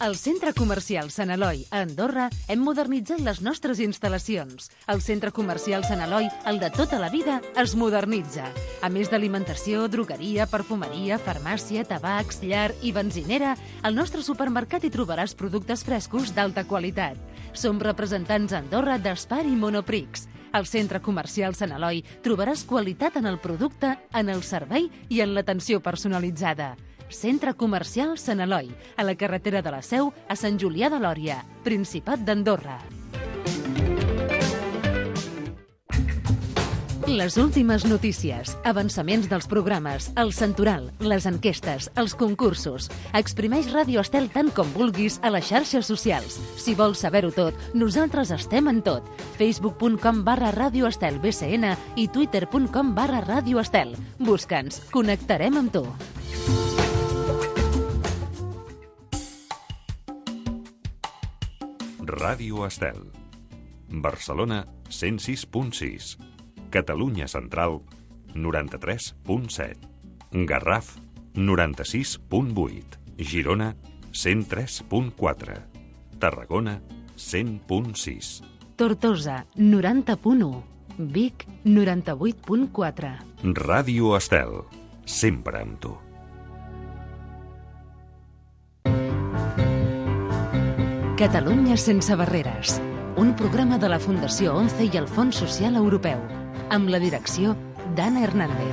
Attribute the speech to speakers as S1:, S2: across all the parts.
S1: Al Centre Comercial Sant Eloi, a Andorra, hem modernitzat les nostres instal·lacions. El Centre Comercial Sant Eloi, el de tota la vida, es modernitza. A més d'alimentació, drogueria, perfumeria, farmàcia, tabacs, llar i benzinera, al nostre supermercat hi trobaràs productes frescos d'alta qualitat. Som representants a Andorra d'Espar i Monoprix. Al Centre Comercial Sant Eloi trobaràs qualitat en el producte, en el servei i en l'atenció personalitzada. Centre Comercial Sant Eloi, a la carretera de la Seu, a Sant Julià de Lòria, Principat d'Andorra. Les últimes notícies, avançaments dels programes, el santoral, les enquestes, els concursos. Exprimeix Ràdio Estel tant com vulguis a les xarxes socials. Si vols saber-ho tot, nosaltres estem en tot. facebook.com barra Ràdio Estel BCN i twitter.com barra Ràdio Estel. Busca'ns, connectarem amb tu.
S2: Ràdio Estel. Barcelona 106.6. Catalunya Central 93.7. Garraf 96.8. Girona 103.4. Tarragona 100.6.
S1: Tortosa, 90.1. Vic, 98.4.
S2: Ràdio Estel. Sempre amb tu.
S1: Catalunya sense barreres. Un programa de la Fundació ONCE i el Fons Social Europeu. Amb la direcció d'Anna Hernández.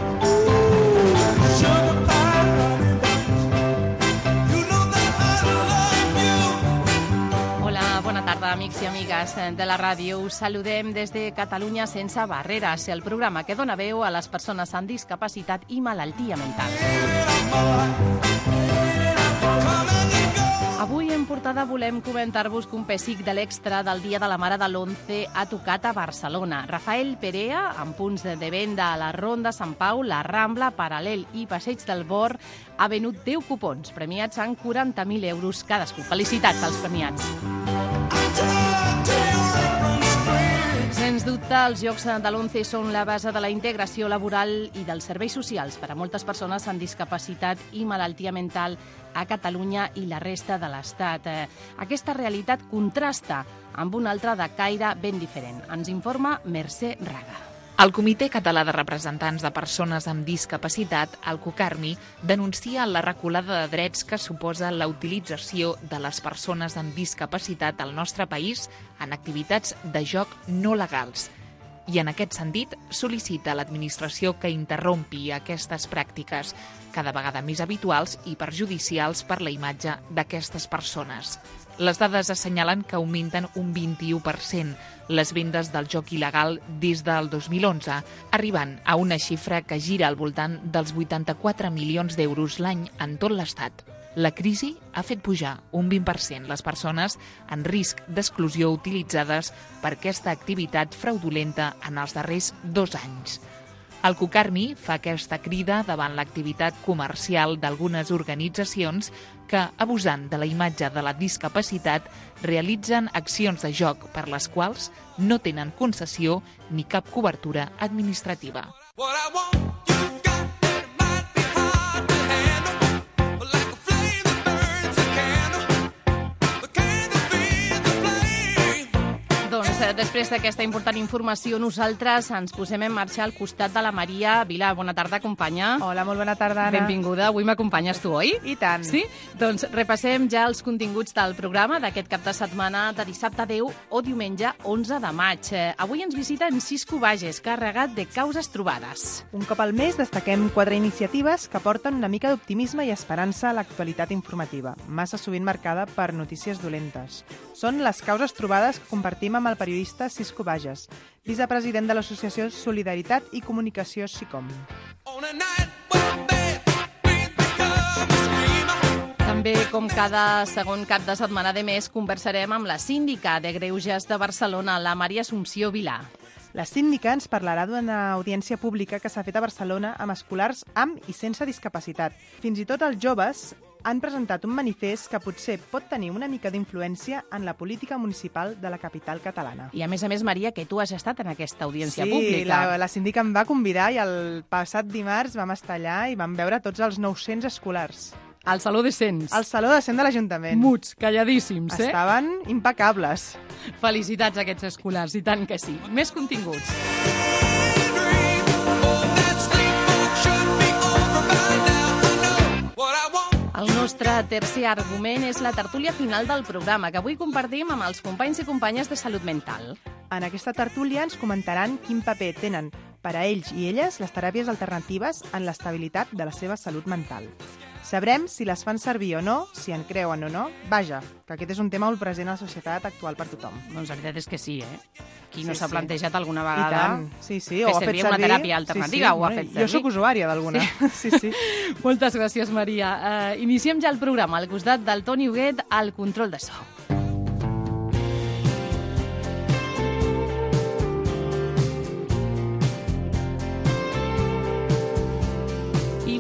S3: Hola, bona tarda, amics i amigues de la ràdio. Us saludem des de Catalunya sense barreres, el programa que dona veu a les persones amb discapacitat i malaltia mental. En portada volem comentar-vos que un pessic de l'extra del Dia de la Mare de l'Once ha tocat a Barcelona. Rafael Perea, amb punts de venda a la Ronda, Sant Pau, la Rambla, Paral·lel i Passeig del Bor, ha venut 10 cupons premiats en 40.000 euros cadascú. Felicitats als premiats. Dubte, els Jocs de l'ONCE són la base de la integració laboral i dels serveis socials per a moltes persones amb discapacitat i malaltia mental a Catalunya i la resta de l'Estat. Eh, Aquesta realitat contrasta amb una altra de caire ben diferent. Ens informa Mercè Raga.
S4: El Comitè Català de Representants de Persones amb Discapacitat, el COCARMI, denuncia la reculada de drets que suposa la utilització de les persones amb discapacitat al nostre país en activitats de joc no legals. I en aquest sentit sol·licita a l'administració que interrompi aquestes pràctiques, cada vegada més habituals i perjudicials per la imatge d'aquestes persones. Les dades assenyalen que augmenten un 21% les vendes del joc il·legal des del 2011, arribant a una xifra que gira al voltant dels 84 milions d'euros l'any en tot l'Estat. La crisi ha fet pujar un 20% les persones en risc d'exclusió utilitzades per aquesta activitat fraudulenta en els darrers dos anys. El Cocarmi fa aquesta crida davant l'activitat comercial d'algunes organitzacions que, abusant de la imatge de la discapacitat, realitzen accions de joc per les quals no tenen concessió ni cap cobertura administrativa.
S5: What I want,
S3: després d'aquesta important informació, nosaltres ens posem en marxa al costat de la Maria Vila. Bona tarda, companya.
S6: Hola, molt bona tarda, Anna.
S3: Benvinguda. Avui m'acompanyes tu, oi?
S6: I tant.
S3: Sí? Doncs repassem ja els continguts del programa d'aquest cap de setmana de dissabte 10 o diumenge 11 de maig. Eh, Avui ens visita en Cisco Bages, carregat de causes trobades.
S6: Un cop al mes destaquem quatre iniciatives que porten una mica d'optimisme i esperança a l'actualitat informativa, massa sovint marcada per notícies dolentes. Són les causes trobades que compartim amb el periodista Cisco Bages, vicepresident de l'associació Solidaritat i Comunicació SICOM.
S3: També, com cada segon cap de setmana de mes, conversarem amb la síndica de Greuges de Barcelona, la Maria Assumpció Vilà.
S6: La síndica ens parlarà d'una audiència pública que s'ha fet a Barcelona amb escolars amb i sense discapacitat. Fins i tot els joves han presentat un manifest que potser pot tenir una mica d'influència en la política municipal de la capital catalana.
S3: I a més a més, Maria, que tu has estat en aquesta audiència
S6: sí,
S3: pública.
S6: la, la síndica em va convidar i el passat dimarts vam estar allà i vam veure tots els 900 escolars.
S3: Al Saló de Cens.
S6: Al Saló de Cent de l'Ajuntament.
S3: Muts, calladíssims, eh?
S6: Estaven impecables.
S3: Felicitats a aquests escolars, i tant que sí. Més continguts. Nostre tercer argument és la tertúlia final del programa, que avui compartim amb els companys i companyes de Salut Mental.
S6: En aquesta tertúlia ens comentaran quin paper tenen per a ells i elles les teràpies alternatives en l'estabilitat de la seva salut mental. Sabrem si les fan servir o no, si en creuen o no. Vaja, que aquest és un tema molt present a la societat actual per tothom.
S3: Doncs la veritat és que sí, eh? Qui no
S6: Sí,
S3: s'ha
S6: sí.
S3: plantejat alguna vegada...
S6: sí, sí,
S3: fer
S6: o ha fet
S3: servir
S6: servir...
S3: una teràpia alternativa, ho ha fet
S6: Jo
S3: servir.
S6: sóc usuària d'alguna. Sí, sí.
S3: Moltes gràcies, Maria. Uh, iniciem ja el programa al costat del Toni Huguet al control de so.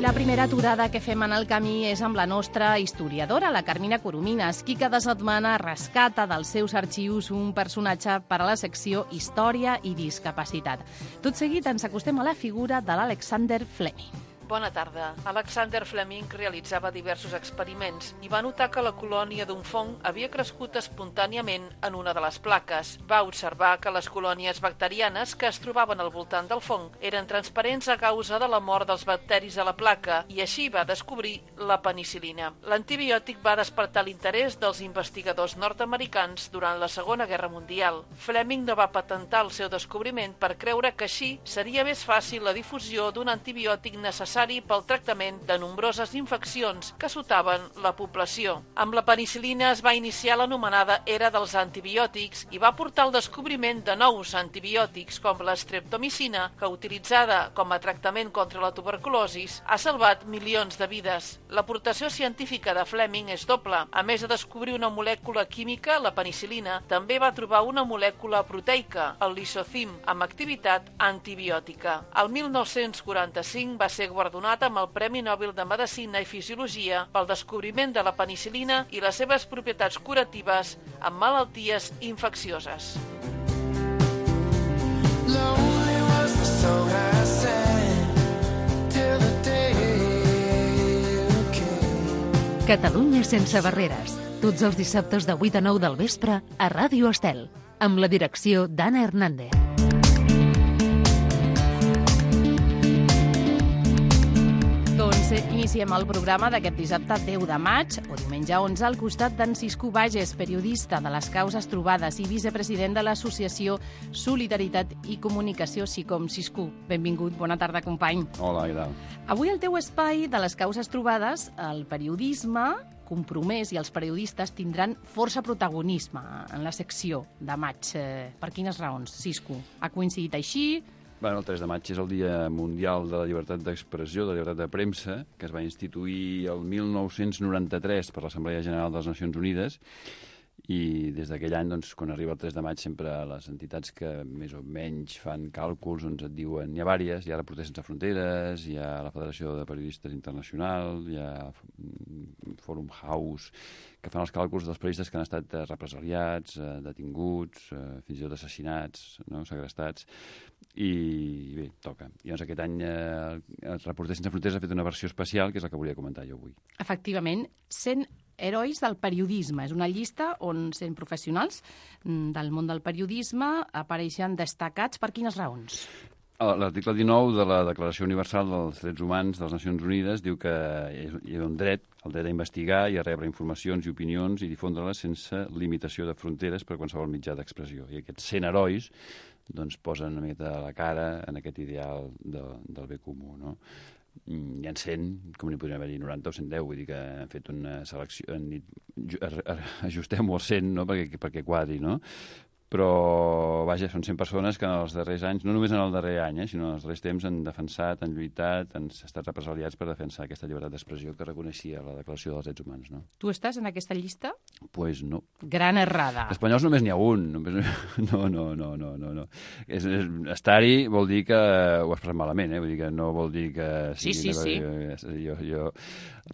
S3: La primera aturada que fem en el camí és amb la nostra historiadora, la Carmina Coromines, qui cada setmana rescata dels seus arxius un personatge per a la secció Història i Discapacitat. Tot seguit ens acostem a la figura de l'Alexander Fleming.
S7: Bona tarda. Alexander Fleming realitzava diversos experiments i va notar que la colònia d'un fong havia crescut espontàniament en una de les plaques. Va observar que les colònies bacterianes que es trobaven al voltant del fong eren transparents a causa de la mort dels bacteris a la placa i així va descobrir la penicilina. L'antibiòtic va despertar l'interès dels investigadors nord-americans durant la Segona Guerra Mundial. Fleming no va patentar el seu descobriment per creure que així seria més fàcil la difusió d'un antibiòtic necessari pel tractament de nombroses infeccions que sotaven la població. Amb la penicilina es va iniciar l'anomenada era dels antibiòtics i va portar al descobriment de nous antibiòtics com l'estreptomicina, que utilitzada com a tractament contra la tuberculosis ha salvat milions de vides. L'aportació científica de Fleming és doble. A més de descobrir una molècula química, la penicilina, també va trobar una molècula proteica, el lisocim, amb activitat antibiòtica. El 1945 va ser guardonat amb el Premi Nobel de Medicina i Fisiologia pel descobriment de la penicilina i les seves propietats curatives en malalties infeccioses.
S5: Lonely was the song I sang till the day you came.
S1: Catalunya sense barreres. Tots els dissabtes de 8 a 9 del vespre a Ràdio Estel. Amb la direcció d'Anna Hernández.
S3: Iniciem el programa d'aquest dissabte 10 de maig o diumenge 11 al costat d'en Cisco Bages, periodista de les causes trobades i vicepresident de l'associació Solidaritat i Comunicació SICOM. Cisco, benvingut, bona tarda, company.
S8: Hola, què tal?
S3: Avui el teu espai de les causes trobades, el periodisme compromès i els periodistes tindran força protagonisme en la secció de maig. Eh, Per quines raons, Cisco? Ha coincidit així?
S8: Bueno, el 3 de maig és el Dia Mundial de la Llibertat d'Expressió, de la Llibertat de Premsa, que es va instituir el 1993 per l'Assemblea General de les Nacions Unides i des d'aquell any, doncs, quan arriba el 3 de maig, sempre les entitats que més o menys fan càlculs doncs, et diuen, hi ha vàries, hi ha Reporters Sense Fronteres, hi ha la Federació de Periodistes Internacional, hi ha Forum House, que fan els càlculs dels periodistes que han estat eh, represaliats, eh, detinguts, eh, fins i tot assassinats, no? segrestats, i bé, toca. I doncs aquest any eh, el Reporters Sense Fronteres ha fet una versió especial, que és la que volia comentar jo avui.
S3: Efectivament, 100 herois del periodisme. És una llista on 100 professionals mm, del món del periodisme apareixen destacats per quines raons?
S8: Ah, L'article 19 de la Declaració Universal dels Drets Humans de les Nacions Unides diu que és, hi ha un dret, el dret a investigar i a rebre informacions i opinions i difondre-les sense limitació de fronteres per qualsevol mitjà d'expressió. I aquests 100 herois doncs, posen una mica la cara en aquest ideal de, del bé comú. No? Mm, Hi ha 100, com n'hi podrien haver-hi 90 o 110, vull dir que han fet una selecció, ajustem-ho al 100 no? perquè, perquè quadri, no? Però vaja, són 100 persones que en els darrers anys, no només en el darrer any, eh, sinó en els darrers temps han defensat, han lluitat, han estat represaliats per defensar aquesta llibertat d'expressió que reconeixia la Declaració dels Drets Humans. No?
S3: Tu estàs en aquesta llista?
S8: pues no.
S3: Gran errada.
S8: Espanyols només n'hi ha un. Només... No, no, no, no, no. no. És, és, Estar-hi vol dir que ho has passat malament, eh? Vull dir que no vol dir que...
S3: Sí, sí, sí.
S8: cosa- Jo, jo,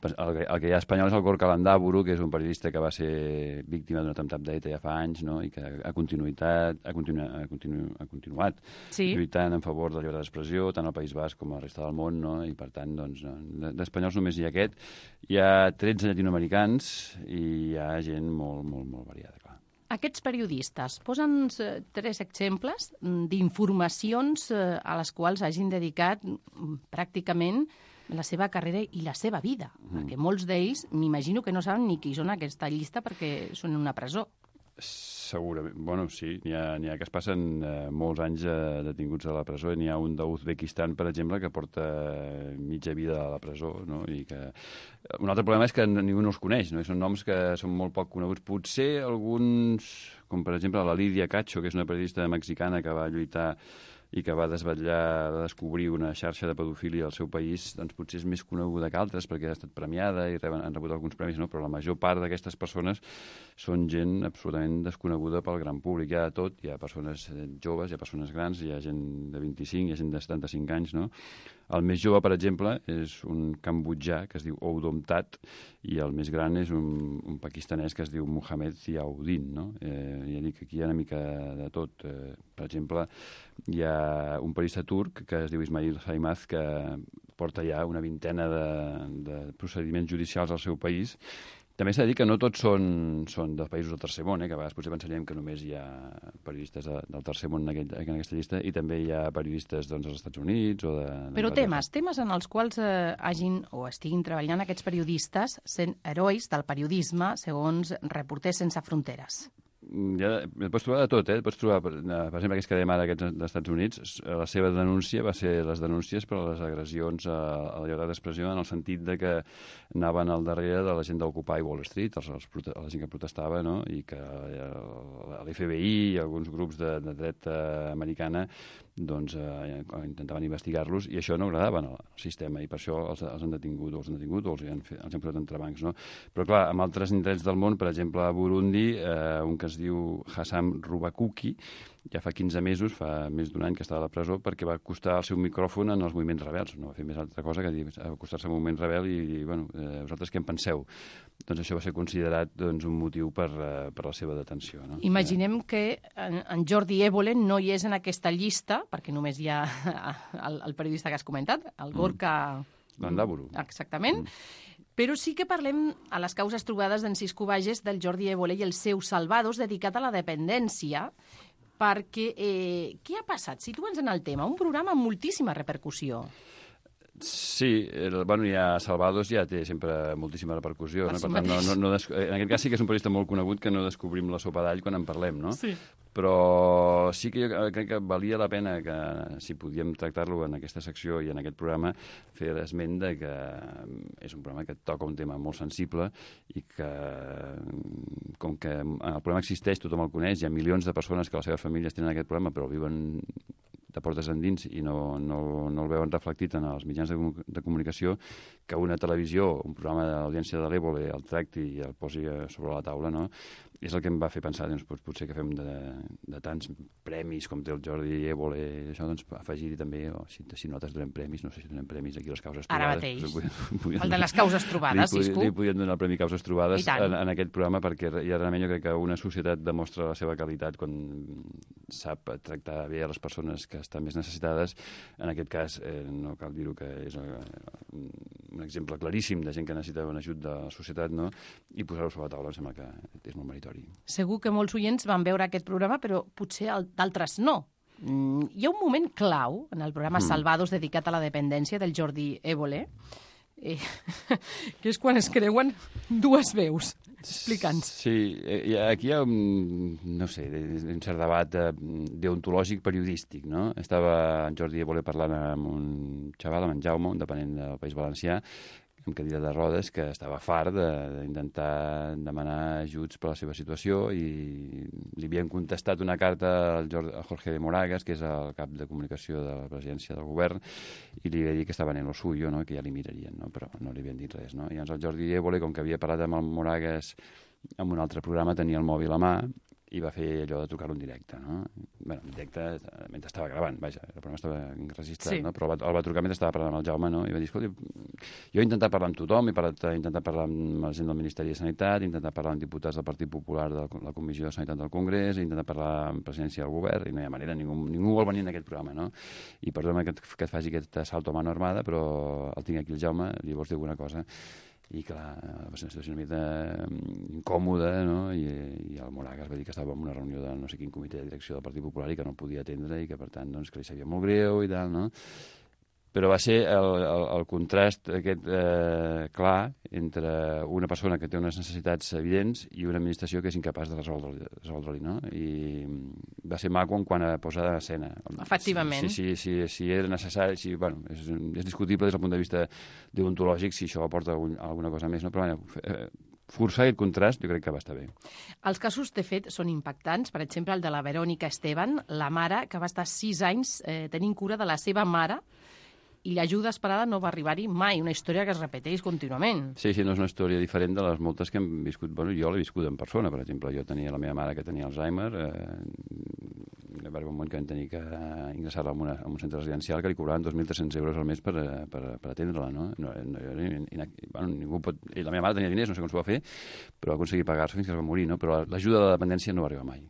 S8: el, que- el que hi ha espanyol és el Gorka Landaburu, que és un periodista que va ser víctima d'un atemptat d'ETA ja fa anys, no? i que ha continuat continuïtat, ha, continu, ha, continu, ha continuat
S3: Sí.
S8: lluitant en favor de la llibertat d'expressió, tant al País Basc com a la resta del món, no? i per tant, doncs, no, de- d'espanyols només hi ha aquest. Hi ha 13 llatinoamericans i hi ha gent molt, molt, molt variada, clar.
S3: Aquests periodistes posen eh, tres exemples mm, d'informacions eh, a les quals hagin dedicat mm, pràcticament la seva carrera i la seva vida, mm. perquè molts d'ells m'imagino que no saben ni qui són aquesta llista perquè són en una presó.
S8: Segurament. Bueno, sí, n'hi ha, ha que es passen eh, molts anys eh, detinguts a la presó. N'hi ha un d'Uzbekistan, per exemple, que porta eh, mitja vida a la presó. No? I que... Un altre problema és que ningú no els coneix. No? I són noms que són molt poc coneguts. Potser alguns, com per exemple la Lídia Cacho, que és una periodista mexicana que va lluitar i que va desvetllar, va descobrir una xarxa de pedofília al seu país, doncs potser és més coneguda que altres perquè ha estat premiada i reben, han rebut alguns premis, no? però la major part d'aquestes persones són gent absolutament desconeguda pel gran públic. Hi ha tot, hi ha persones eh, joves, hi ha persones grans, hi ha gent de 25, hi ha gent de 75 anys, no? El més jove, per exemple, és un cambutjà que es diu Oudom Tat i el més gran és un, un pakistanès que es diu Mohamed Ziauddin, no? Eh, ja dic, aquí hi ha una mica de tot. Eh, per exemple, hi ha un periodista turc que es diu Ismail Saimaz que porta ja una vintena de, de procediments judicials al seu país també s'ha de dir que no tots són, són de països del tercer món, eh? que a vegades potser pensaríem que només hi ha periodistes de, del tercer món en, aquest, en aquesta llista, i també hi ha periodistes doncs, dels Estats Units o de...
S3: Però temes, temes en els quals eh, hagin o estiguin treballant aquests periodistes sent herois del periodisme segons Reporters Sense Fronteres.
S8: Mm, Ja, et pots trobar de tot, eh? Pots trobar, per, eh, exemple, aquests que dèiem ara, aquests dels Estats Units, s- la seva denúncia va ser les denúncies per les agressions a, a la llibertat d'expressió en el sentit de que anaven al darrere de la gent d'Occupy Wall Street, els, els, la gent que protestava, no? i que eh, l'FBI i alguns grups de, de dret eh, americana doncs, eh, intentaven investigar-los i això no agradava al sistema i per això els, els han detingut o els han detingut o els han, fet, els han posat entrebancs. No? Però clar, en altres indrets del món, per exemple a Burundi, eh, un que es diu Hassam Rubakuki, ja fa 15 mesos, fa més d'un any que estava a la presó perquè va acostar el seu micròfon en els moviments rebels. No va fer més altra cosa que dir, acostar-se a un moviment rebel i dir, bueno, eh, vosaltres què en penseu? Doncs això va ser considerat doncs, un motiu per, eh, per la seva detenció. No?
S3: Imaginem que en, en Jordi Évole no hi és en aquesta llista, perquè només hi ha el, el periodista que has comentat, el Gorka...
S8: Landaburu.
S3: Exactament. Però sí que parlem a les causes trobades d'en Cisco Bages del Jordi Évole i el seu Salvados dedicat a la dependència, perquè eh, què ha passat? Situa'ns en el tema. Un programa amb moltíssima repercussió.
S8: Sí, el, bueno, ja Salvados ja té sempre moltíssima repercussió,
S3: Per
S8: no?
S3: si
S8: per tant, no, no, no des... en aquest cas sí que és un periodista molt conegut que no descobrim la sopa d'all quan en parlem, no?
S3: Sí.
S8: Però sí que jo crec que valia la pena que, si podíem tractar-lo en aquesta secció i en aquest programa, fer l'esment de que és un programa que toca un tema molt sensible i que, com que el programa existeix, tothom el coneix, hi ha milions de persones que les seves famílies tenen aquest programa però viuen de portes endins i no, no, no el veuen reflectit en els mitjans de, de comunicació, que una televisió, un programa de l'audiència de l'Évole el tracti i el posi sobre la taula, no? És el que em va fer pensar, doncs, doncs potser que fem de, de tants premis com té el Jordi Évole, això, doncs, afegir-hi també, o si, si nosaltres donem premis, no sé si donem premis aquí a les causes
S3: Ara
S8: trobades.
S3: mateix.
S8: doncs, podríem- podríem
S3: El de les causes trobades,
S8: li,
S3: Cisco.
S8: Li podien donar el Premi Causes Trobades en, en aquest programa perquè ja realment jo crec que una societat demostra la seva qualitat quan sap tractar bé a les persones que estan més necessitades. En aquest cas, eh, no cal dir-ho que és eh, un, un exemple claríssim de gent que necessita un ajut de la societat, no? i posar-ho sobre la taula em sembla que és molt meritori.
S3: Segur que molts oients van veure aquest programa, però potser d'altres no. Mm, hi ha un moment clau en el programa
S8: Mm.
S3: Salvados dedicat a la dependència del Jordi Évole, eh, que és quan es creuen dues veus. Explica'ns.
S8: Sí, eh, aquí hi ha un, no sé, un cert debat eh, deontològic periodístic, no? Estava en Jordi Évole parlant amb un xaval, amb en Jaume, un dependent del País Valencià, amb cadira de rodes, que estava fart de- d'intentar demanar ajuts per la seva situació i li havien contestat una carta al, Jorge de Moragas, que és el cap de comunicació de la presidència del govern, i li havia dit que estaven en lo suyo, no? que ja li mirarien, no? però no li havien dit res. No? I llavors el Jordi Évole, com que havia parlat amb el Moragas en un altre programa, tenia el mòbil a mà i va fer allò de trucar-lo en directe, no? Bé, en directe, mentre estava gravant, vaja, el programa estava enregistrat,
S3: Sí.
S8: no? Però el va, el va trucar mentre estava parlant amb el Jaume, no? I va dir, escolta, jo he intentat parlar amb tothom, he, parlat, he intentat parlar amb la gent del Ministeri de Sanitat, he intentat parlar amb diputats del Partit Popular de la Comissió de Sanitat del Congrés, he intentat parlar amb presidència del govern, i no hi ha manera, ningú, ningú vol venir en aquest programa, no? I perdona que, et- que et faci aquest salto a mano armada, però el tinc aquí el Jaume, li vols dir alguna cosa? I clar, va ser una situació una mica mm, incòmoda, no? I, i el Moragas va dir que estava en una reunió de no sé quin comitè de direcció del Partit Popular i que no podia atendre i que, per tant, doncs, que li sabia molt greu i tal, no? Però va ser el, el, el contrast aquest eh, clar entre una persona que té unes necessitats evidents i una administració que és incapaç de resoldre-li, resoldre no? I mm, va ser maco en quant a posar en escena.
S3: Efectivament.
S8: Si, si, si, si era necessari, si, bueno, és, és discutible des del punt de vista deontològic si això aporta algun, alguna cosa més, no? però bueno, eh, forçar aquest contrast jo crec que va estar bé.
S3: Els casos, de fet, són impactants. Per exemple, el de la Verònica Esteban, la mare que va estar sis anys eh, tenint cura de la seva mare i l'ajuda esperada no va arribar-hi mai. Una història que es repeteix contínuament.
S8: Sí, sí, no és una història diferent de les moltes que hem viscut. Bueno, jo l'he viscut en persona, per exemple. Jo tenia la meva mare que tenia Alzheimer, eh, va haver un moment que vam tenir que ingressar-la en, en un centre residencial que li cobraven 2.300 euros al mes per, eh, per, per atendre-la, no? no, no in- in- bueno, ningú pot... I la meva mare tenia diners, no sé com s'ho va fer, però va aconseguir pagar-se fins que es va morir, no? Però l'ajuda de la dependència no va arribar mai.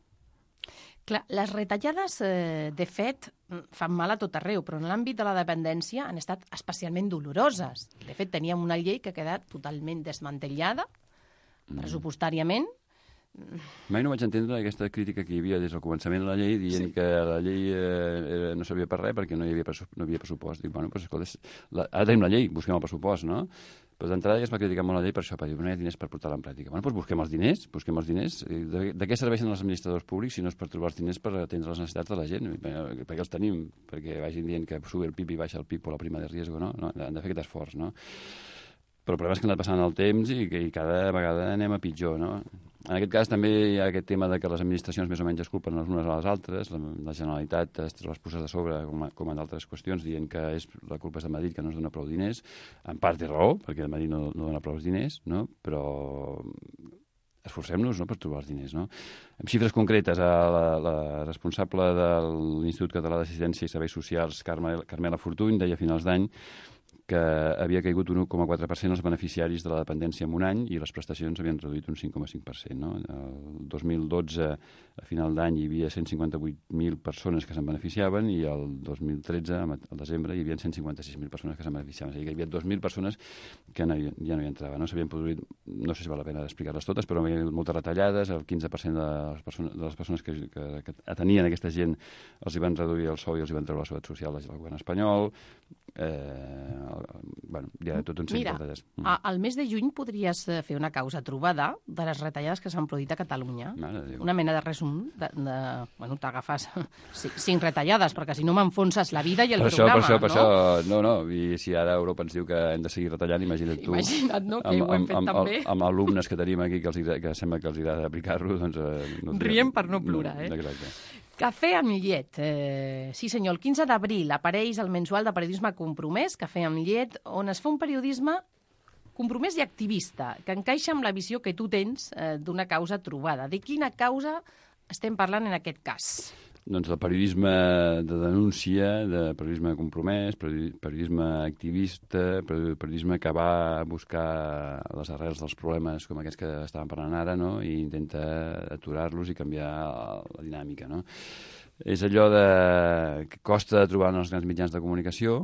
S3: Clar, les retallades, eh, de fet, mm, fan mal a tot arreu, però en l'àmbit de la dependència han estat especialment doloroses. De fet, teníem una llei que ha quedat totalment desmantellada, pressupostàriament,
S8: Mai no vaig entendre aquesta crítica que hi havia des del començament de la llei dient sí. que la llei eh, no servia per res perquè no hi havia, pressu- no hi havia pressupost. Dic, bueno, doncs, escolta, la, ara tenim la llei, busquem el pressupost, no? Però d'entrada ja es va criticar molt la llei per això, per dir, no hi ha diners per portar-la en pràctica. Bueno, doncs busquem els diners, busquem els diners. I De, de què serveixen els administradors públics si no és per trobar els diners per atendre les necessitats de la gent? Bé, Per què els tenim? Perquè vagin dient que sube el PIB i baixa el PIB o la prima de riesgo, no? no han de fer aquest esforç, no? Però el problema és que ha anat passant el temps i, i cada vegada anem a pitjor, no? En aquest cas també hi ha aquest tema de que les administracions més o menys es culpen les unes a les altres. La, la Generalitat es les posa de sobre, com, a- com en d'altres qüestions, dient que és, la culpa és de Madrid, que no es dona prou diners. En part té raó, perquè Madrid no, no dona prou diners, no? però esforcem-nos no, per trobar els diners. No? Amb xifres concretes, a la, la responsable de l'Institut Català d'Assistència i Serveis Socials, Carme, Carmela Fortuny, deia a finals d'any que havia caigut un 1,4% els beneficiaris de la dependència en un any i les prestacions havien reduït un 5,5%. No? El 2012, a final d'any, hi havia 158.000 persones que se'n beneficiaven i el 2013, al desembre, hi havia 156.000 persones que se'n beneficiaven. És a dir, que hi havia 2.000 persones que no ja no hi entraven. No s'havien produït, no sé si val la pena explicar-les totes, però hi havia moltes retallades, el 15% de les persones, de les persones que, que, que atenien aquesta gent els hi van reduir el sou i els hi van treure la seguretat social del govern espanyol. Eh, bueno, hi ha tot un seguit
S3: Mira,
S8: de dades.
S3: a, al mes de juny podries eh, fer una causa trobada de les retallades que s'han produït a Catalunya. Una mena de resum de... de bueno, t'agafes cinc retallades, perquè si no m'enfonses la vida i el
S8: per això,
S3: programa,
S8: per això, per
S3: no?
S8: això, no, no, i si ara Europa ens diu que hem de seguir retallant, imagina't tu.
S3: Imagina't, no?, que ho hem fet
S8: amb,
S3: tan bé.
S8: Amb, amb alumnes que tenim aquí que, els, que sembla que els agrada aplicar-lo, doncs... Eh, no,
S3: Riem per no plorar, eh?
S8: Exacte.
S3: Cafè amb llet. Eh, sí, senyor, el 15 d'abril apareix el mensual de periodisme compromès, Cafè amb llet, on es fa un periodisme compromès i activista, que encaixa amb la visió que tu tens eh, d'una causa trobada. De quina causa estem parlant en aquest cas?
S8: Doncs el periodisme de denúncia, de periodisme compromès, peri- periodisme activista, peri- periodisme que va a buscar les arrels dels problemes com aquests que estàvem parlant ara, no? i intenta aturar-los i canviar la dinàmica. No? És allò de... que costa de trobar en els grans mitjans de comunicació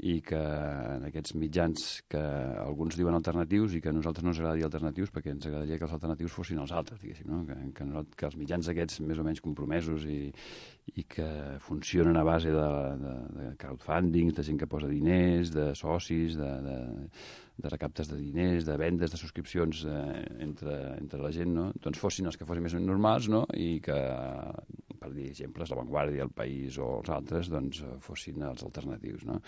S8: i que en aquests mitjans que alguns diuen alternatius i que a nosaltres no ens agrada dir alternatius perquè ens agradaria que els alternatius fossin els altres, diguéssim, no? que, que, nosaltres- que els mitjans aquests més o menys compromesos i, i que funcionen a base de, de, de crowdfunding, de gent que posa diners, de socis, de, de, de recaptes de diners, de vendes, de subscripcions eh, entre, entre la gent, no? doncs fossin els que fossin més normals no? i que, per dir exemples, la Vanguardia, el País o els altres, doncs eh, fossin els alternatius. No?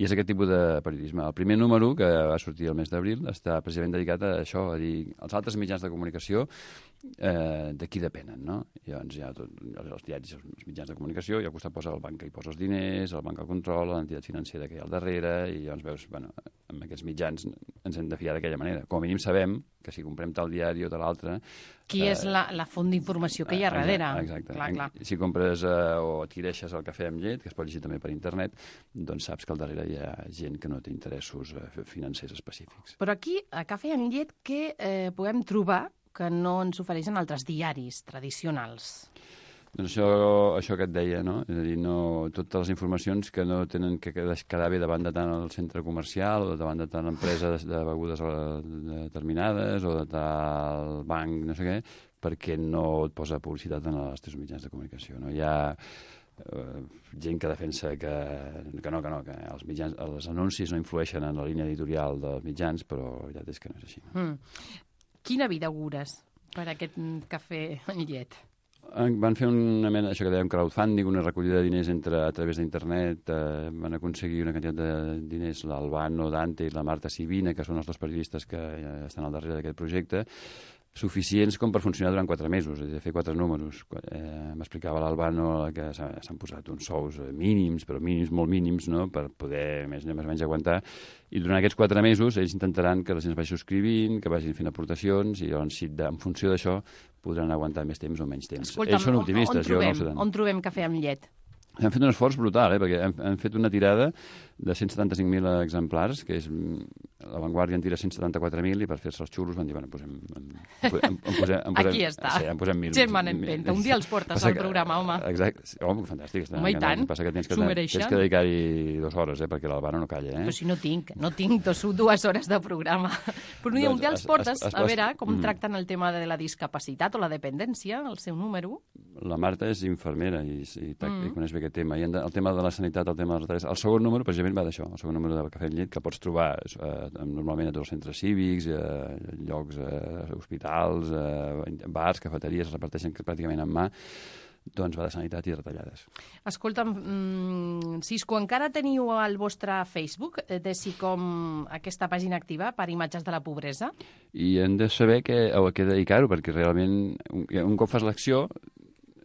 S8: I és aquest tipus de periodisme. El primer número, que va sortir el mes d'abril, està precisament dedicat a això, a dir, els altres mitjans de comunicació eh, de qui depenen, no? Llavors hi ha tot, els diaris, els mitjans de comunicació, i al costat posa el banc que hi posa els diners, el banc el controla, l'entitat financera que hi ha al darrere, i llavors veus, bueno, amb aquests mitjans ens hem de fiar d'aquella manera. Com a mínim sabem que si comprem tal diari o tal altre...
S3: Qui és la, la font d'informació que hi ha
S8: Eh,
S3: darrere.
S8: Exacte.
S3: Clar, clar.
S8: Si compres eh, o adquireixes el cafè amb llet, que es pot llegir també per internet, doncs saps que al darrere hi ha gent que no té interessos eh, financers específics.
S3: Però aquí, a Cafè amb llet, què eh, podem trobar que no ens ofereixen altres diaris tradicionals?
S8: Doncs això, això que et deia, no? És a dir, no, totes les informacions que no tenen que quedar bé davant de tant el centre comercial o davant de tant l'empresa de, de begudes eh, determinades o de tal banc, no sé què, perquè no et posa publicitat en els teus mitjans de comunicació. No? Hi ha eh, gent que defensa que, que no, que no, que els, mitjans, els anuncis no influeixen en la línia editorial dels mitjans, però ja és que no és així. No?
S3: Mm. Quina vida augures per aquest cafè amb llet?
S8: Van fer una mena, això que dèiem crowdfunding, una recollida de diners entre, a través d'internet, eh, van aconseguir una quantitat de diners l'Albano Dante i la Marta Sibina, que són els dos periodistes que eh, estan al darrere d'aquest projecte, suficients com per funcionar durant quatre mesos, és a dir, fer quatre números. Eh, M'explicava l'Albano que s'ha- s'han posat uns sous eh, mínims, però mínims, molt mínims, no?, per poder més, més o menys aguantar. I durant aquests quatre mesos ells intentaran que la gent es vagi subscrivint, que vagin fent aportacions, i llavors, si de, en funció d'això, podran aguantar més temps o menys temps.
S3: Escolta'm,
S8: ells són
S3: on-
S8: optimistes,
S3: on,
S8: jo no
S3: trobem,
S8: ho sé tant.
S3: on trobem cafè amb llet?
S8: Han fet un esforç brutal, eh? perquè han, han fet una tirada de 175.000 exemplars, que és... mm, La Vanguardia en tira 174.000 i per fer-se els xulos van dir, bueno, posem... En, en, en posem, en posem
S3: Aquí està.
S8: Sí, en posem mil.
S3: Gent man empenta. Un dia els portes
S8: Passa
S3: al
S8: que-
S3: programa, home.
S8: Exacte. Sí, Home, fantàstic. Està,
S3: Home, i tant.
S8: Passa que tens que, tens que dedicar-hi dues hores, eh? perquè l'Albano no calla. Eh?
S3: Però si no tinc, no tinc dos, dues hores de programa. Però un dia, un dia els
S8: Doncs es-
S3: portes
S8: es- es-
S3: a veure com
S8: Mm.
S3: tracten el tema de la discapacitat o la dependència, el seu número.
S8: La Marta és infermera i, i, i,
S3: Mm.
S8: i coneix bé aquest tema. I en el tema de la sanitat, el tema de les. El segon número, precisament, va d'això. El segon número de Cafè amb Llet, que pots trobar eh, normalment a tots els centres cívics, eh, llocs, eh, hospitals, eh, bars, cafeteries, es reparteixen pràcticament en mà, doncs va de sanitat i de retallades.
S3: Escolta'm, mm, Cisco, encara teniu al vostre Facebook eh, de SICOM aquesta pàgina activa per imatges de la pobresa?
S8: I hem de saber que, a què dedicar-ho, perquè realment un, un cop fas l'acció,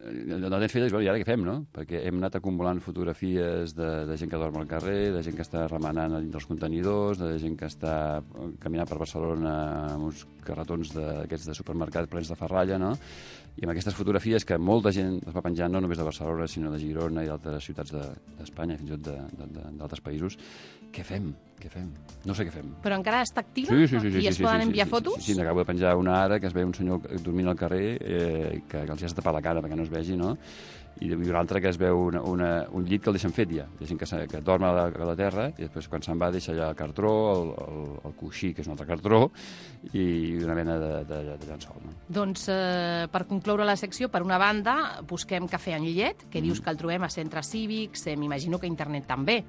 S8: no tens fet, i ara què fem, no? Perquè hem anat acumulant fotografies de, de gent que dorm al carrer, de gent que està remenant dins dels contenidors, de gent que està eh, caminant per Barcelona amb uns carretons d'aquests de supermercat plens de ferralla, no? I amb aquestes fotografies que molta gent les va penjant no només de Barcelona, sinó de Girona i d'altres ciutats de- d'Espanya, fins i tot de- de- de- d'altres països, què fem? Què fem? No sé què fem.
S3: Però encara està activa?
S8: Sí, sí, sí. sí
S3: I es
S8: sí,
S3: poden
S8: sí,
S3: enviar
S8: sí,
S3: fotos?
S8: Sí, sí, sí n'acabo de penjar una ara que es veu un senyor dormint al carrer eh, que, que els has de tapar la cara perquè no es vegi, no? I, una altra que es veu una, una, un llit que el deixen fet ja. Gent que, se- que dorm a la, a la terra i després quan se'n va deixa allà el cartró, el, el, el coixí, que és un altre cartró, i una mena de, de, de llençol. No?
S3: Doncs eh, per concloure la secció, per una banda, busquem cafè en llet, que
S8: Mm.
S3: dius que el trobem a centres cívics, eh, m'imagino que a internet també.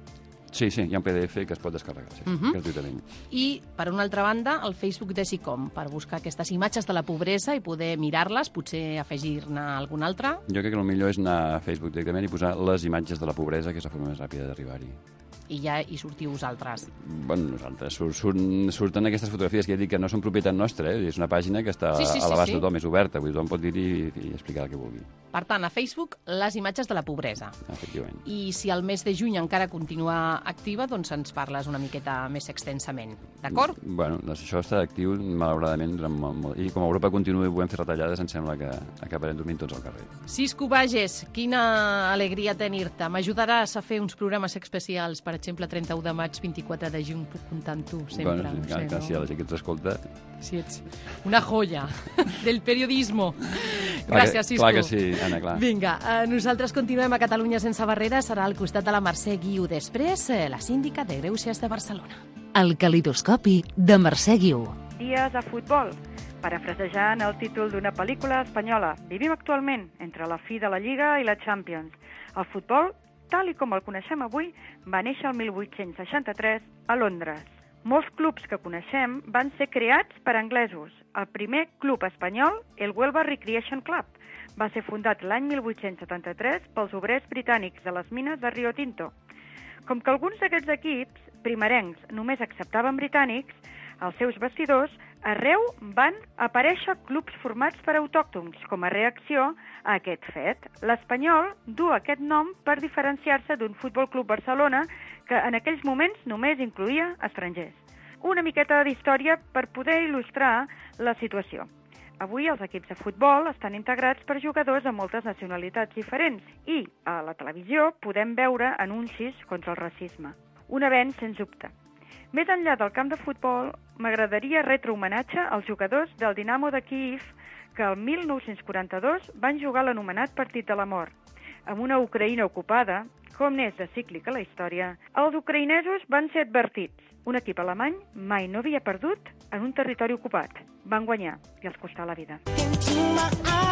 S8: Sí, sí, hi ha un PDF que es pot descarregar, sí,
S3: Mhm.
S8: gratuïtament.
S3: I, per una altra banda, el Facebook de SICOM, per buscar aquestes imatges de la pobresa i poder mirar-les, potser afegir-ne alguna altra.
S8: Jo crec que el millor és anar a Facebook directament i posar les imatges de la pobresa, que és la forma més ràpida d'arribar-hi.
S3: i ja hi sortiu vosaltres.
S8: Bueno, nosaltres. Sur, sur, surten aquestes fotografies que ja dic que no són propietat nostra, eh? és una pàgina que està
S3: Sí, sí, sí,
S8: a l'abast
S3: sí.
S8: de tothom, és oberta, vull dir, tothom pot dir-hi i, i explicar el que vulgui,
S3: Per tant, a Facebook, les imatges de la pobresa.
S8: efectivament.
S3: I si el mes de juny encara continua activa, doncs ens parles una miqueta més extensament. D'acord?
S8: Bueno, doncs això està actiu, malauradament, durant molt, molt... I com a Europa continua i podem fer retallades, em sembla que acabarem dormint tots al carrer.
S3: Cisco Bages, quina alegria tenir-te. M'ajudaràs a fer uns programes especials, per exemple, 31 de maig, 24 de juny, puc comptar amb tu, sempre.
S8: bueno, sí, que,
S3: sé, no?
S8: si la gent que ens escolta...
S3: Si ets una joia del periodismo.
S8: Clar
S3: Gràcies, Cisco.
S8: Clar que sí, Anna, clar.
S3: Vinga, eh, nosaltres continuem a Catalunya sense barreres. Serà al costat de la Mercè Guiu. Després, eh, la síndica de Greuges de Barcelona.
S1: El calidoscopi de Mercè Guiu.
S9: Dies a futbol, parafrasejant el títol d'una pel·lícula espanyola. Vivim actualment entre la fi de la Lliga i la Champions. El futbol, tal i com el coneixem avui, va néixer el 1863 a Londres. Molts clubs que coneixem van ser creats per anglesos. El primer club espanyol, el Huelva Recreation Club, va ser fundat l'any 1873 pels obrers britànics de les mines de Rio Tinto. Com que alguns d'aquests equips primerencs només acceptaven britànics, als seus vestidors, arreu van aparèixer clubs formats per autòctons com a reacció a aquest fet. L'Espanyol du aquest nom per diferenciar-se d'un Futbol Club Barcelona que en aquells moments només incluïa estrangers. una miqueta d'història per poder il·lustrar la situació. Avui els equips de futbol estan integrats per jugadors de moltes nacionalitats diferents i a la televisió podem veure anuncis contra el racisme. Un avenç, sens dubte. Més enllà del camp de futbol, m'agradaria retre homenatge als jugadors del Dinamo de Kiev que el 1942 van jugar l'anomenat Partit de la Mort. Amb una Ucraïna ocupada, com n'és de cíclica la història, els ucraïnesos van ser advertits. Un equip alemany mai no havia perdut en un territori ocupat. Van guanyar i els costà la vida.
S5: Into my eyes,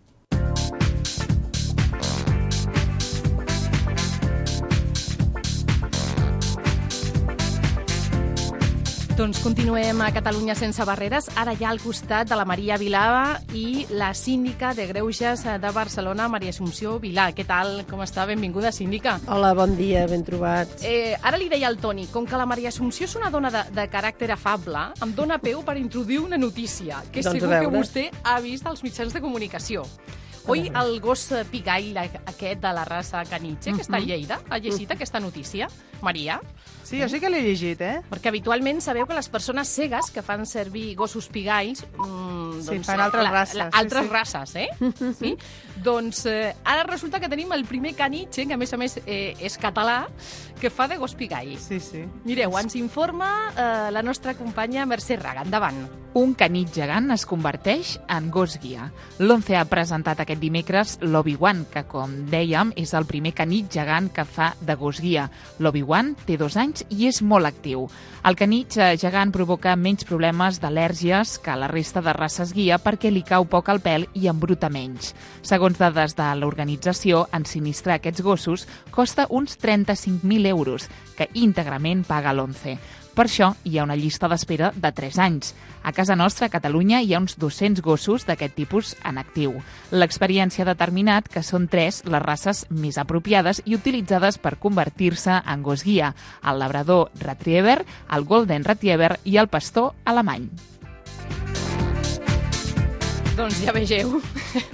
S3: Doncs continuem a Catalunya sense barreres, ara ja al costat de la Maria Vilava i la síndica de Greuges de Barcelona, Maria Assumpció Vilà. Què tal? Com està? Benvinguda, síndica.
S10: Hola, bon dia, ben trobat.
S3: Eh, ara li deia al Toni, com que la Maria Assumpció és una dona de, de caràcter afable, em dona peu per introduir una notícia que
S10: Doncs
S3: segur que vostè ha vist als mitjans de comunicació. Oi, el gos pigail aquest de la raça Caniche, que està a Lleida, ha llegit aquesta notícia? Maria?
S6: Sí, jo sí que l'he llegit, eh?
S3: Perquè habitualment sabeu que les persones cegues que fan servir gossos pigalls... Mm,
S6: Sí, fan altres races, sí,
S3: altres
S6: sí.
S3: races, eh? sí? Doncs eh, ara resulta que tenim el primer caniche, que a més a més eh, és català, que fa de gos pigall.
S6: Sí, sí.
S3: Mireu, ens informa eh, la nostra companya Mercè Raga. Endavant.
S4: Un canit gegant es converteix en gos guia. L'ONCE ha presentat aquest dimecres l'Obi-Wan, que, com dèiem, és el primer canit gegant que fa de gos guia. L'Obi-Wan té dos anys i és molt actiu. El canit eh, gegant provoca menys problemes d'al·lèrgies que la resta de races guia perquè li cau poc al pèl i embruta menys. Segons dades de l'organització, ensinistrar aquests gossos costa uns 35.000 euros, que íntegrament paga l'ONCE. Per això hi ha una llista d'espera de 3 anys. A casa nostra, a Catalunya, hi ha uns 200 gossos d'aquest tipus en actiu. L'experiència ha determinat que són tres les races més apropiades i utilitzades per convertir-se en gos guia, el labrador retriever, el golden retriever i el pastor alemany.
S3: Doncs ja vegeu.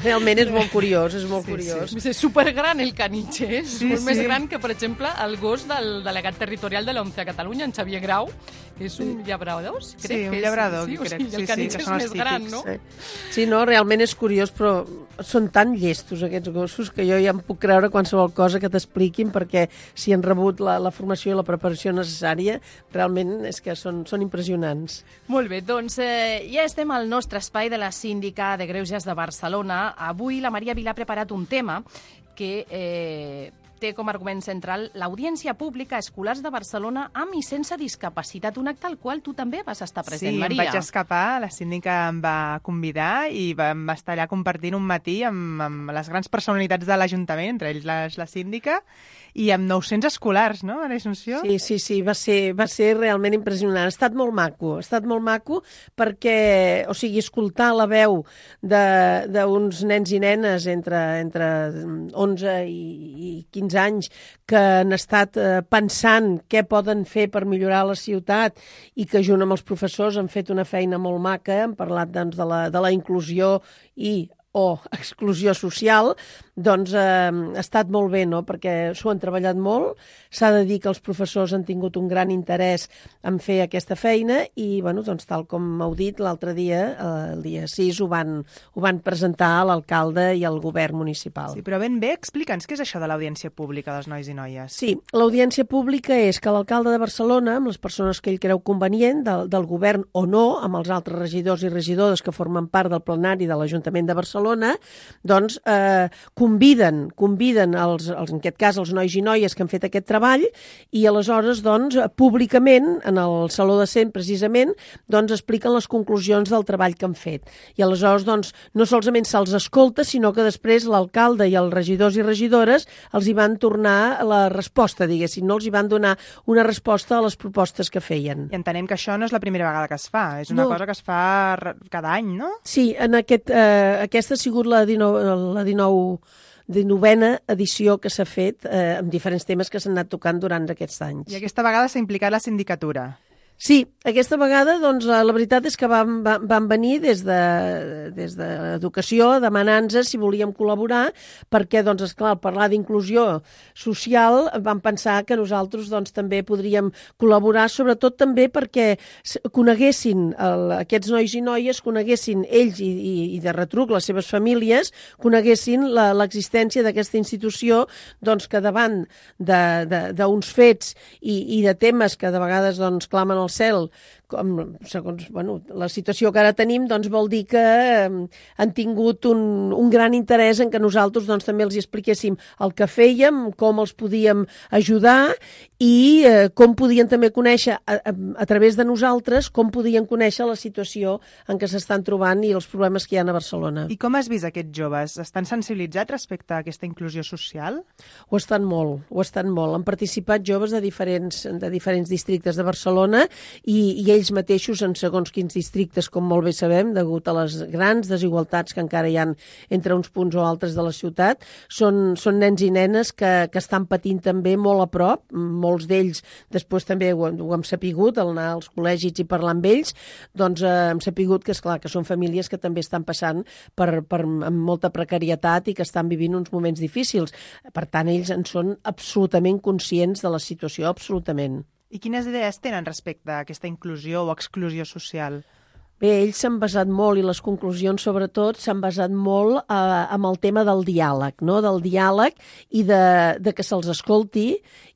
S10: Realment és molt curiós, és molt curiós.
S3: És supergran el caniche, eh? és
S6: Sí,
S3: molt més
S6: sí.
S3: gran que, per exemple, el gos del delegat territorial de l'ONCE a Catalunya, en Xavier Grau, és un llabrador, crec
S6: Sí, un llabrador,
S3: sí, o
S6: crec,
S3: sigui,
S6: sí,
S3: el
S6: sí,
S3: caniche
S6: que
S3: és
S6: són els
S3: més gran,
S6: típics,
S3: no?
S10: Sí. sí, no, realment és curiós, però són tan llestos aquests gossos que jo ja em puc creure qualsevol cosa que t'expliquin perquè si han rebut la, la formació i la preparació necessària, realment és que són, són impressionants.
S3: Molt bé, doncs eh, ja estem al nostre espai de la síndica de Greuges de Barcelona. Avui la Maria Vilà ha preparat un tema que eh, té com a argument central l'audiència pública a escolars de Barcelona amb i sense discapacitat, un acte al qual tu també vas estar present,
S6: sí,
S3: Maria.
S6: em vaig escapar, la síndica em va convidar i vam estar allà compartint un matí amb, amb les grans personalitats de l'Ajuntament, entre ells la, la síndica, i amb 900 escolars, no, Maria Assumpció?
S10: Sí, sí, sí, va ser, va ser realment impressionant. Ha estat molt maco, ha estat molt maco perquè, o sigui, escoltar la veu de- d'uns nens i nenes entre, entre 11 i, i 15 anys que han estat eh, pensant què poden fer per millorar la ciutat i que junt amb els professors han fet una feina molt maca, han parlat doncs, de, la, de la inclusió i o exclusió social, doncs eh, ha estat molt bé, no?, perquè s'ho han treballat molt, s'ha de dir que els professors han tingut un gran interès en fer aquesta feina i, bueno, doncs tal com m'heu dit, l'altre dia, eh, el dia 6, ho van, ho van presentar a l'alcalde i al govern municipal.
S6: Sí, però ben bé, explica'ns què és això de l'audiència pública dels nois i noies.
S10: Sí, l'audiència pública és que l'alcalde de Barcelona, amb les persones que ell creu convenient, del, del govern o no, amb els altres regidors i regidores que formen part del plenari de l'Ajuntament de Barcelona, doncs eh, conviden, conviden els, els, en aquest cas els nois i noies que han fet aquest treball i aleshores doncs, públicament, en el Saló de Cent precisament, doncs, expliquen les conclusions del treball que han fet. I aleshores doncs, no solament se'ls escolta, sinó que després l'alcalde i els regidors i regidores els hi van tornar la resposta, diguéssim, no els hi van donar una resposta a les propostes que feien.
S6: I entenem que això no és la primera vegada que es fa, és una
S10: No.
S6: cosa que es fa cada any, no?
S10: Sí, en aquest, eh, aquesta ha sigut la 19, la 19 de novena edició que s'ha fet eh, amb diferents temes que s'han anat tocant durant aquests anys.
S6: I aquesta vegada s'ha implicat la sindicatura.
S10: Sí, aquesta vegada doncs, la la veritat és que van, van, van venir des de, des de l'educació demanant-nos si volíem col·laborar perquè, doncs, esclar, al parlar d'inclusió social vam pensar que nosaltres doncs, també podríem col·laborar, sobretot també perquè coneguessin el, aquests nois i noies, coneguessin ells i, i, i de retruc les seves famílies, coneguessin l'existència d'aquesta institució doncs, que davant d'uns fets i, i de temes que de vegades doncs, clamen al cel, com, segons bueno, la situació que ara tenim, doncs vol dir que han tingut un, un gran interès en que nosaltres doncs, també els expliquéssim el que fèiem, com els podíem ajudar i eh, com podien també conèixer, a, a, a través de nosaltres, com podien conèixer la situació en què s'estan trobant i els problemes que hi ha a Barcelona.
S6: I com has vist aquests joves? Estan sensibilitzats respecte a aquesta inclusió social?
S10: Ho estan molt, ho estan molt. Han participat joves de diferents, de diferents districtes de Barcelona i, i ells mateixos en segons quins districtes, com molt bé sabem, degut a les grans desigualtats que encara hi han entre uns punts o altres de la ciutat, són, són nens i nenes que, que estan patint també molt a prop. Molts d'ells després també ho, ho hem sapigut, al anar als col·legis i parlar amb ells, doncs eh, hem sapigut que, és clar que són famílies que també estan passant per, per, amb molta precarietat i que estan vivint uns moments difícils. Per tant, ells en són absolutament conscients de la situació, absolutament.
S6: I quines idees tenen respecte a aquesta inclusió o exclusió social?
S10: Bé, ells s'han basat molt, i les conclusions sobretot, s'han basat molt eh, amb el tema del diàleg, no? del diàleg i de, de que se'ls escolti